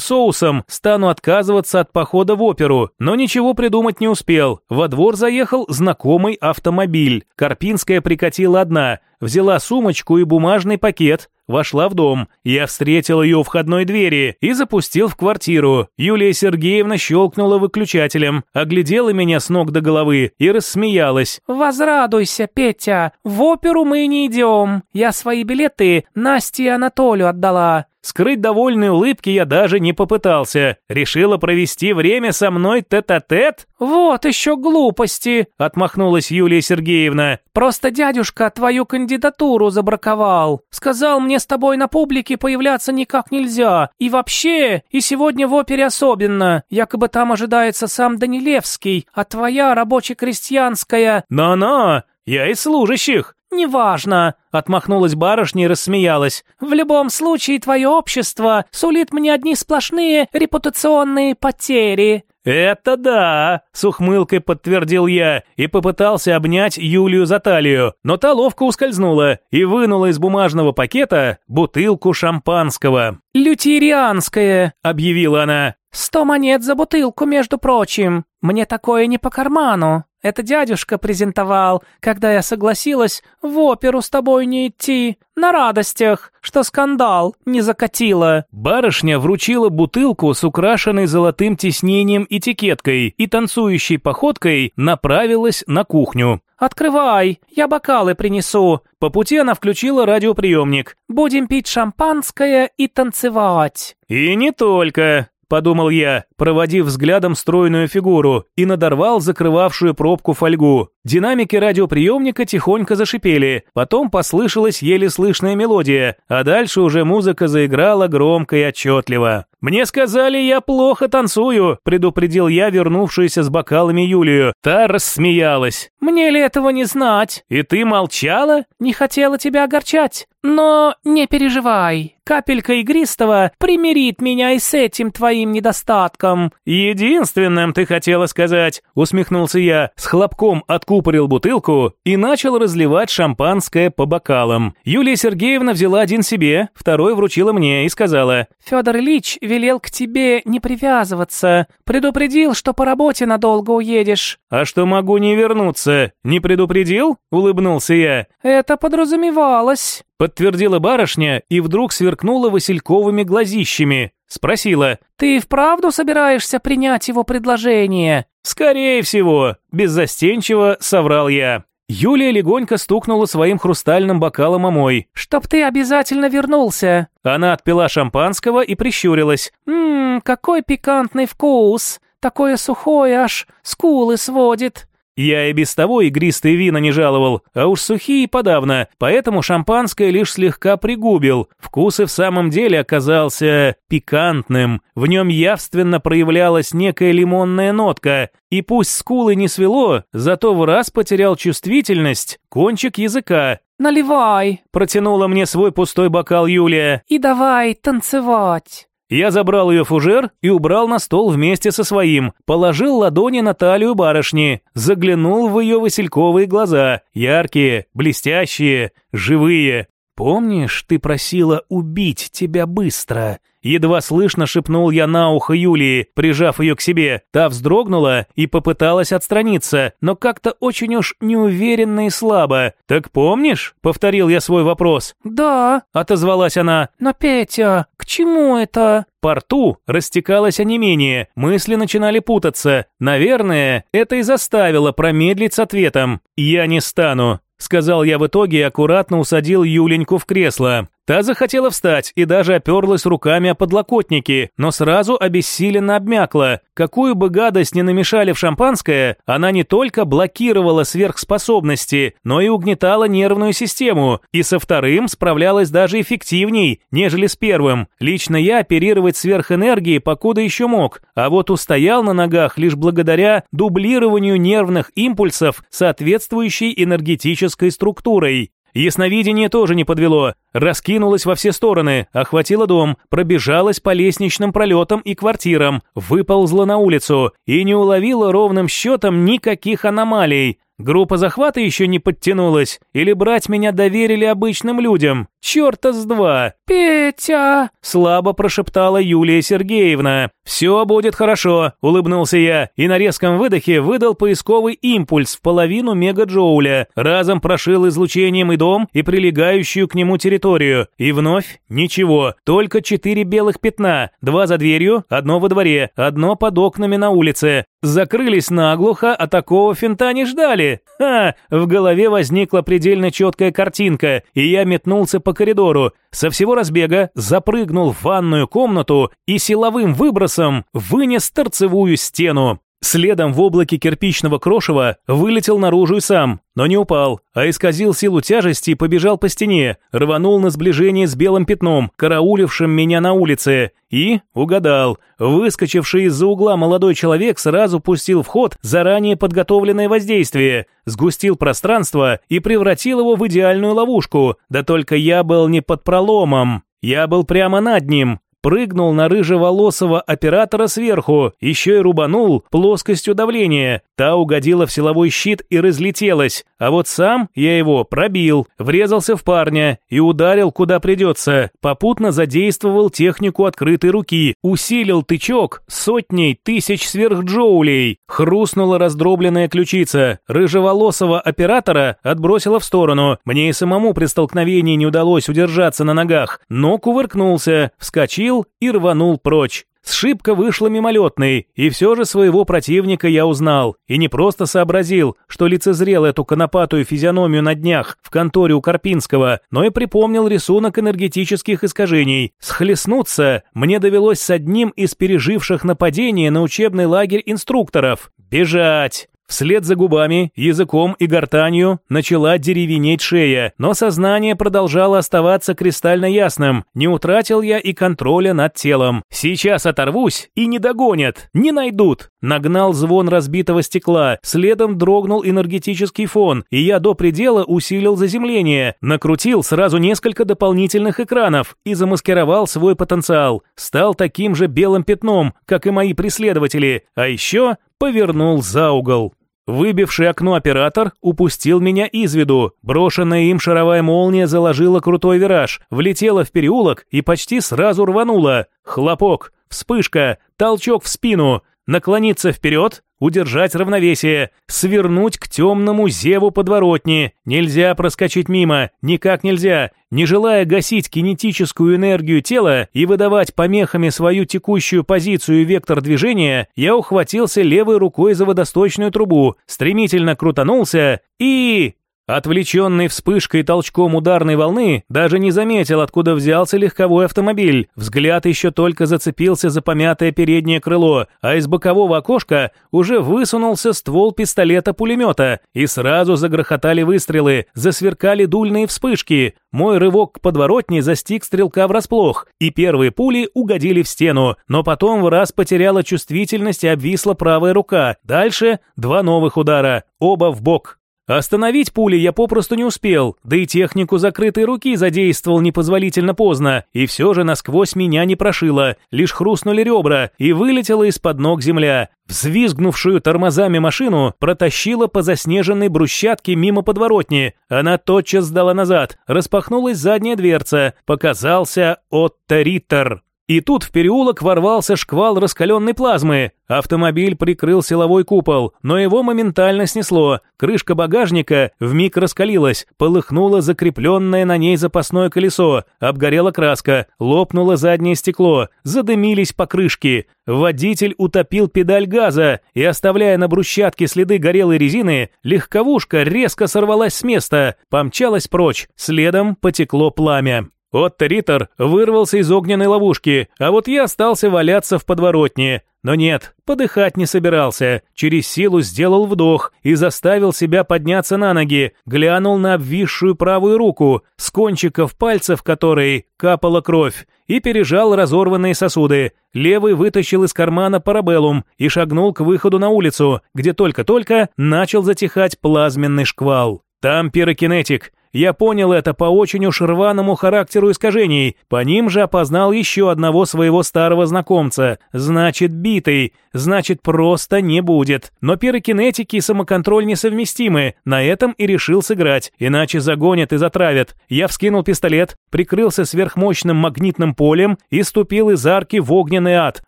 соусом стану отказываться от похода в оперу, но ничего придумать не успел. Во двор заехал знакомый автомобиль. Карпинская прикатила одна, взяла сумочку и бумажный пакет, вошла в дом. Я встретил ее у входной двери и запустил в квартиру. Юлия Сергеевна щелкнула выключателем, оглядела меня с ног до головы и рассмеялась. «Возрадуйся, Петя, в оперу мы не идем. Я свои билеты Насте и Анатолию отдала». Скрыть довольные улыбки я даже не попытался. Решила провести время со мной тет-а-тет? -тет? «Вот еще глупости!» – отмахнулась Юлия Сергеевна. «Просто дядюшка твою кандидатуру забраковал. Сказал, мне с тобой на публике появляться никак нельзя. И вообще, и сегодня в опере особенно. Якобы там ожидается сам Данилевский, а твоя рабоче-крестьянская...» «Но-но! Я из служащих!» «Неважно», — отмахнулась барышня и рассмеялась. «В любом случае твое общество сулит мне одни сплошные репутационные потери». «Это да!» – с ухмылкой подтвердил я и попытался обнять Юлию за талию, но та ловко ускользнула и вынула из бумажного пакета бутылку шампанского. «Лютерианское!» – объявила она. «Сто монет за бутылку, между прочим. Мне такое не по карману». Это дядюшка презентовал, когда я согласилась в оперу с тобой не идти. На радостях, что скандал не закатила». Барышня вручила бутылку с украшенной золотым тиснением этикеткой и танцующей походкой направилась на кухню. «Открывай, я бокалы принесу». По пути она включила радиоприемник. «Будем пить шампанское и танцевать». «И не только», подумал я, проводив взглядом стройную фигуру, и надорвал закрывавшую пробку фольгу. Динамики радиоприемника тихонько зашипели, потом послышалась еле слышная мелодия, а дальше уже музыка заиграла громко и отчетливо. «Мне сказали, я плохо танцую», – предупредил я вернувшуюся с бокалами Юлию. Та рассмеялась. «Мне ли этого не знать?» «И ты молчала?» «Не хотела тебя огорчать. Но не переживай, капелька игристого примирит меня и с этим твоим недостатком». «Единственным ты хотела сказать», – усмехнулся я, с хлопком откупорил бутылку и начал разливать шампанское по бокалам. Юлия Сергеевна взяла один себе, второй вручила мне и сказала. «Федор Ильич велел к тебе не привязываться, предупредил, что по работе надолго уедешь». «А что могу не вернуться? Не предупредил?» – улыбнулся я. «Это подразумевалось» подтвердила барышня и вдруг сверкнула васильковыми глазищами. Спросила. «Ты вправду собираешься принять его предложение?» «Скорее всего», – беззастенчиво соврал я. Юлия легонько стукнула своим хрустальным бокалом о мой. «Чтоб ты обязательно вернулся!» Она отпила шампанского и прищурилась. «Ммм, какой пикантный вкус! Такое сухое аж скулы сводит!» Я и без того игристые вина не жаловал, а уж сухие подавно, поэтому шампанское лишь слегка пригубил. Вкус и в самом деле оказался пикантным. В нем явственно проявлялась некая лимонная нотка. И пусть скулы не свело, зато в раз потерял чувствительность, кончик языка. «Наливай!» – протянула мне свой пустой бокал Юлия. «И давай танцевать!» Я забрал ее фужер и убрал на стол вместе со своим, положил ладони на талию барышни, заглянул в ее васильковые глаза, яркие, блестящие, живые. «Помнишь, ты просила убить тебя быстро?» Едва слышно шепнул я на ухо Юлии, прижав ее к себе. Та вздрогнула и попыталась отстраниться, но как-то очень уж неуверенно и слабо. «Так помнишь?» — повторил я свой вопрос. «Да», — отозвалась она. «Но, Петя, к чему это?» По рту растекалось онемение, мысли начинали путаться. Наверное, это и заставило промедлить с ответом. «Я не стану», — сказал я в итоге и аккуратно усадил Юленьку в кресло. Та захотела встать и даже оперлась руками о подлокотники, но сразу обессиленно обмякла. Какую бы гадость ни намешали в шампанское, она не только блокировала сверхспособности, но и угнетала нервную систему, и со вторым справлялась даже эффективней, нежели с первым. Лично я оперировать сверхэнергией покуда еще мог, а вот устоял на ногах лишь благодаря дублированию нервных импульсов соответствующей энергетической структурой. Ясновидение тоже не подвело. Раскинулась во все стороны, охватила дом, пробежалась по лестничным пролетам и квартирам, выползла на улицу и не уловила ровным счетом никаких аномалий. Группа захвата еще не подтянулась, или брать меня доверили обычным людям. Черта с два. «Петя!» – слабо прошептала Юлия Сергеевна. «Все будет хорошо», – улыбнулся я, и на резком выдохе выдал поисковый импульс в половину мегаджоуля, разом прошил излучением и дом, и прилегающую к нему территорию. И вновь ничего, только четыре белых пятна, два за дверью, одно во дворе, одно под окнами на улице. Закрылись наглухо, а такого финта не ждали. Ха! В голове возникла предельно четкая картинка, и я метнулся по коридору. Со всего разбега запрыгнул в ванную комнату и силовым выбросом вынес торцевую стену. Следом в облаке кирпичного крошева вылетел наружу и сам, но не упал, а исказил силу тяжести и побежал по стене, рванул на сближение с белым пятном, караулившим меня на улице, и угадал. Выскочивший из-за угла молодой человек сразу пустил в ход заранее подготовленное воздействие, сгустил пространство и превратил его в идеальную ловушку, да только я был не под проломом. Я был прямо над ним, прыгнул на рыжеволосого оператора сверху, еще и рубанул плоскостью давления. Та угодила в силовой щит и разлетелась, а вот сам я его пробил, врезался в парня и ударил куда придется. Попутно задействовал технику открытой руки, усилил тычок сотней тысяч сверхджоулей. Хрустнула раздробленная ключица. Рыжеволосого оператора отбросило в сторону. Мне и самому при столкновении не удалось удержаться на ногах, но кувыркнулся, вскочил вскочил и рванул прочь. Сшибка вышла мимолетной, и все же своего противника я узнал. И не просто сообразил, что лицезрел эту конопатую физиономию на днях в конторе у Карпинского, но и припомнил рисунок энергетических искажений. Схлестнуться мне довелось с одним из переживших нападение на учебный лагерь инструкторов. Бежать! Вслед за губами, языком и гортанью начала деревенеть шея, но сознание продолжало оставаться кристально ясным. Не утратил я и контроля над телом. Сейчас оторвусь и не догонят, не найдут. Нагнал звон разбитого стекла, следом дрогнул энергетический фон, и я до предела усилил заземление, накрутил сразу несколько дополнительных экранов и замаскировал свой потенциал. Стал таким же белым пятном, как и мои преследователи, а еще повернул за угол. Выбивший окно оператор упустил меня из виду. Брошенная им шаровая молния заложила крутой вираж, влетела в переулок и почти сразу рванула. Хлопок, вспышка, толчок в спину. Наклониться вперед, удержать равновесие, свернуть к темному зеву подворотни. Нельзя проскочить мимо, никак нельзя. Не желая гасить кинетическую энергию тела и выдавать помехами свою текущую позицию и вектор движения, я ухватился левой рукой за водосточную трубу, стремительно крутанулся и... Отвлеченный вспышкой толчком ударной волны, даже не заметил, откуда взялся легковой автомобиль. Взгляд еще только зацепился за помятое переднее крыло, а из бокового окошка уже высунулся ствол пистолета-пулемета, и сразу загрохотали выстрелы, засверкали дульные вспышки. Мой рывок к подворотне застиг стрелка врасплох, и первые пули угодили в стену, но потом в раз потеряла чувствительность и обвисла правая рука. Дальше два новых удара, оба в бок. Остановить пули я попросту не успел, да и технику закрытой руки задействовал непозволительно поздно, и все же насквозь меня не прошило, лишь хрустнули ребра, и вылетела из-под ног земля. Взвизгнувшую тормозами машину протащила по заснеженной брусчатке мимо подворотни. Она тотчас сдала назад, распахнулась задняя дверца, показался Отто Риттер. И тут в переулок ворвался шквал раскаленной плазмы. Автомобиль прикрыл силовой купол, но его моментально снесло. Крышка багажника вмиг раскалилась, полыхнуло закрепленное на ней запасное колесо, обгорела краска, лопнуло заднее стекло, задымились покрышки. Водитель утопил педаль газа, и, оставляя на брусчатке следы горелой резины, легковушка резко сорвалась с места, помчалась прочь, следом потекло пламя. Отто Риттер вырвался из огненной ловушки, а вот я остался валяться в подворотне. Но нет, подыхать не собирался. Через силу сделал вдох и заставил себя подняться на ноги, глянул на обвисшую правую руку, с кончиков пальцев которой капала кровь, и пережал разорванные сосуды. Левый вытащил из кармана парабеллум и шагнул к выходу на улицу, где только-только начал затихать плазменный шквал. Там пирокинетик. Я понял это по очень уж рваному характеру искажений. По ним же опознал еще одного своего старого знакомца. Значит, битый. Значит, просто не будет. Но пирокинетики и самоконтроль несовместимы. На этом и решил сыграть. Иначе загонят и затравят. Я вскинул пистолет, прикрылся сверхмощным магнитным полем и ступил из арки в огненный ад.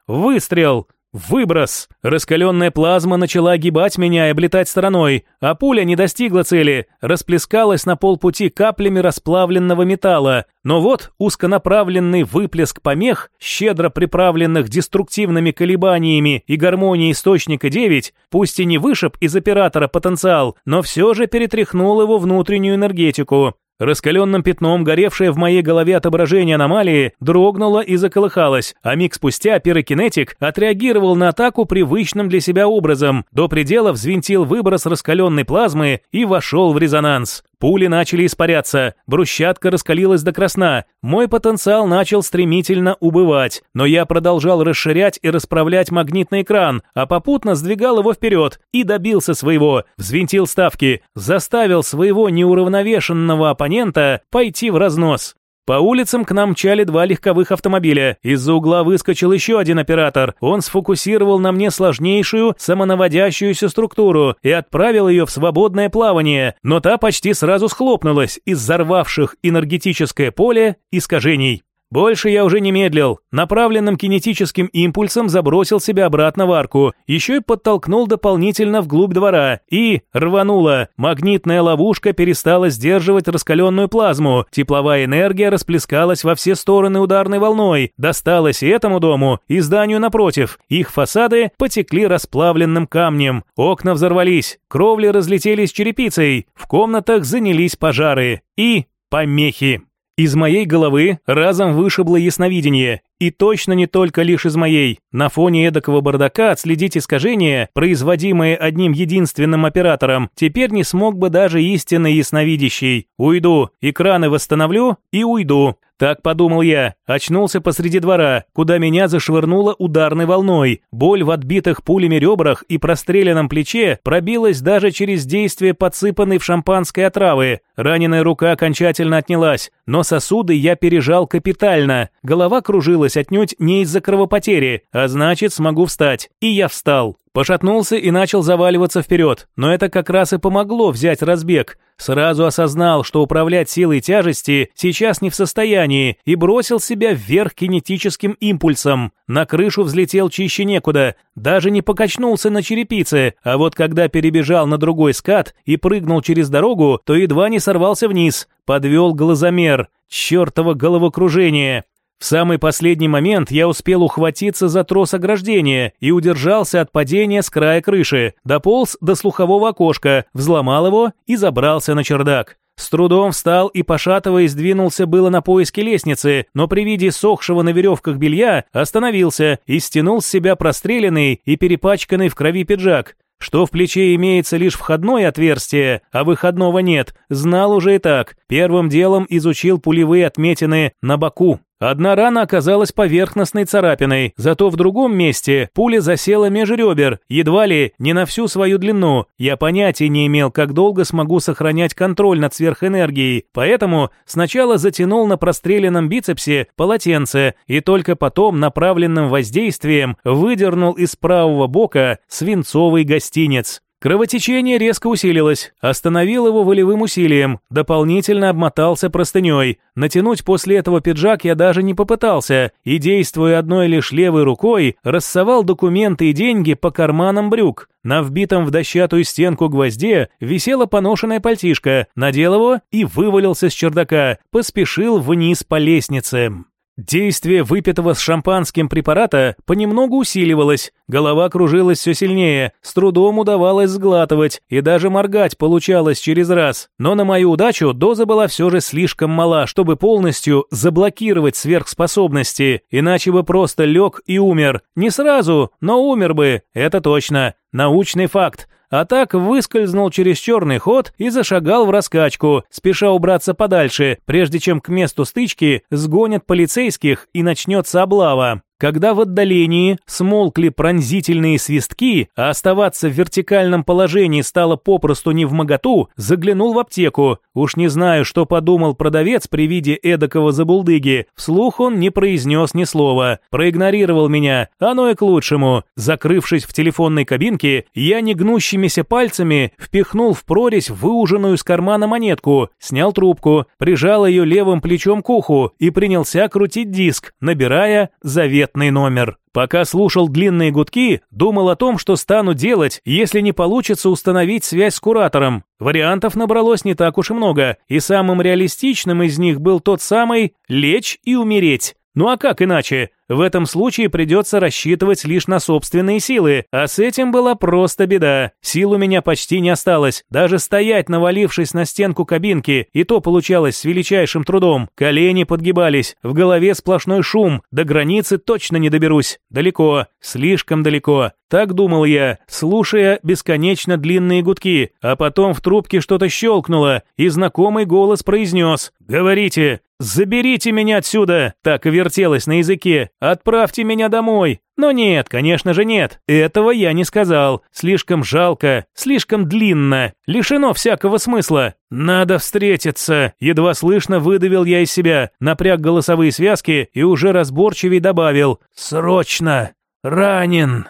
Выстрел! Выброс! Раскаленная плазма начала огибать меня и облетать стороной, а пуля не достигла цели, расплескалась на полпути каплями расплавленного металла. Но вот узконаправленный выплеск помех, щедро приправленных деструктивными колебаниями и гармонией источника 9, пусть и не вышиб из оператора потенциал, но все же перетряхнул его внутреннюю энергетику. Раскаленным пятном, горевшее в моей голове отображение аномалии, дрогнуло и заколыхалось, а миг спустя пирокинетик отреагировал на атаку привычным для себя образом, до предела взвинтил выброс раскаленной плазмы и вошел в резонанс. Пули начали испаряться, брусчатка раскалилась до красна, мой потенциал начал стремительно убывать, но я продолжал расширять и расправлять магнитный экран, а попутно сдвигал его вперед и добился своего, взвинтил ставки, заставил своего неуравновешенного оппонента пойти в разнос. По улицам к нам мчали два легковых автомобиля. Из-за угла выскочил еще один оператор. Он сфокусировал на мне сложнейшую самонаводящуюся структуру и отправил ее в свободное плавание, но та почти сразу схлопнулась из взорвавших энергетическое поле искажений. Больше я уже не медлил. Направленным кинетическим импульсом забросил себя обратно в арку. Еще и подтолкнул дополнительно вглубь двора. И рвануло. Магнитная ловушка перестала сдерживать раскаленную плазму. Тепловая энергия расплескалась во все стороны ударной волной. Досталось и этому дому, и зданию напротив. Их фасады потекли расплавленным камнем. Окна взорвались. Кровли разлетелись черепицей. В комнатах занялись пожары. И помехи. Из моей головы разом вышибло ясновидение, и точно не только лишь из моей. На фоне эдакого бардака отследить искажения, производимые одним единственным оператором, теперь не смог бы даже истинный ясновидящий. Уйду, экраны восстановлю и уйду. Так подумал я, очнулся посреди двора, куда меня зашвырнуло ударной волной. Боль в отбитых пулями ребрах и простреленном плече пробилась даже через действие подсыпанной в шампанское отравы. Раненая рука окончательно отнялась, но сосуды я пережал капитально. Голова кружилась отнюдь не из-за кровопотери, а значит смогу встать. И я встал. Пошатнулся и начал заваливаться вперед, но это как раз и помогло взять разбег. Сразу осознал, что управлять силой тяжести сейчас не в состоянии, и бросил себя вверх кинетическим импульсом. На крышу взлетел чище некуда, даже не покачнулся на черепице, а вот когда перебежал на другой скат и прыгнул через дорогу, то едва не сорвался вниз, подвел глазомер. Чертово головокружение. В самый последний момент я успел ухватиться за трос ограждения и удержался от падения с края крыши, дополз до слухового окошка, взломал его и забрался на чердак. С трудом встал и, пошатываясь, двинулся было на поиски лестницы, но при виде сохшего на веревках белья остановился и стянул с себя простреленный и перепачканный в крови пиджак. Что в плече имеется лишь входное отверстие, а выходного нет, знал уже и так. Первым делом изучил пулевые отметины на боку. Одна рана оказалась поверхностной царапиной, зато в другом месте пуля засела меж ребер, едва ли не на всю свою длину. Я понятия не имел, как долго смогу сохранять контроль над сверхэнергией, поэтому сначала затянул на простреленном бицепсе полотенце и только потом направленным воздействием выдернул из правого бока свинцовый гостинец. Кровотечение резко усилилось, остановил его волевым усилием, дополнительно обмотался простыней. Натянуть после этого пиджак я даже не попытался, и, действуя одной лишь левой рукой, рассовал документы и деньги по карманам брюк. На вбитом в дощатую стенку гвозде висела поношенная пальтишка, надел его и вывалился с чердака, поспешил вниз по лестнице. Действие выпитого с шампанским препарата понемногу усиливалось, голова кружилась все сильнее, с трудом удавалось сглатывать, и даже моргать получалось через раз. Но на мою удачу доза была все же слишком мала, чтобы полностью заблокировать сверхспособности, иначе бы просто лег и умер. Не сразу, но умер бы, это точно. Научный факт а так выскользнул через черный ход и зашагал в раскачку, спеша убраться подальше, прежде чем к месту стычки сгонят полицейских и начнется облава. Когда в отдалении смолкли пронзительные свистки, а оставаться в вертикальном положении стало попросту не в моготу, заглянул в аптеку. Уж не знаю, что подумал продавец при виде эдакого забулдыги. Вслух он не произнес ни слова. Проигнорировал меня. Оно и к лучшему. Закрывшись в телефонной кабинке, я негнущимися пальцами впихнул в прорезь выуженную из кармана монетку, снял трубку, прижал ее левым плечом к уху и принялся крутить диск, набирая завет заветный номер. Пока слушал длинные гудки, думал о том, что стану делать, если не получится установить связь с куратором. Вариантов набралось не так уж и много, и самым реалистичным из них был тот самый «лечь и умереть». Ну а как иначе? В этом случае придется рассчитывать лишь на собственные силы, а с этим была просто беда. Сил у меня почти не осталось. Даже стоять, навалившись на стенку кабинки, и то получалось с величайшим трудом. Колени подгибались, в голове сплошной шум, до границы точно не доберусь. Далеко, слишком далеко. Так думал я, слушая бесконечно длинные гудки, а потом в трубке что-то щелкнуло, и знакомый голос произнес «Говорите, заберите меня отсюда!» Так и вертелось на языке. Отправьте меня домой. Но нет, конечно же нет. Этого я не сказал. Слишком жалко, слишком длинно, лишено всякого смысла. Надо встретиться. Едва слышно выдавил я из себя, напряг голосовые связки и уже разборчивее добавил: "Срочно! Ранен!"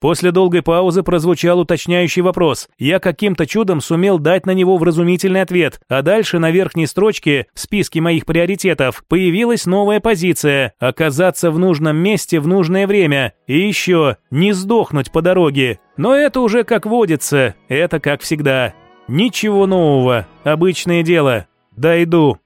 После долгой паузы прозвучал уточняющий вопрос. Я каким-то чудом сумел дать на него вразумительный ответ, а дальше на верхней строчке в списке моих приоритетов появилась новая позиция – оказаться в нужном месте в нужное время. И еще не сдохнуть по дороге. Но это уже как водится, это как всегда. Ничего нового, обычное дело. Дойду.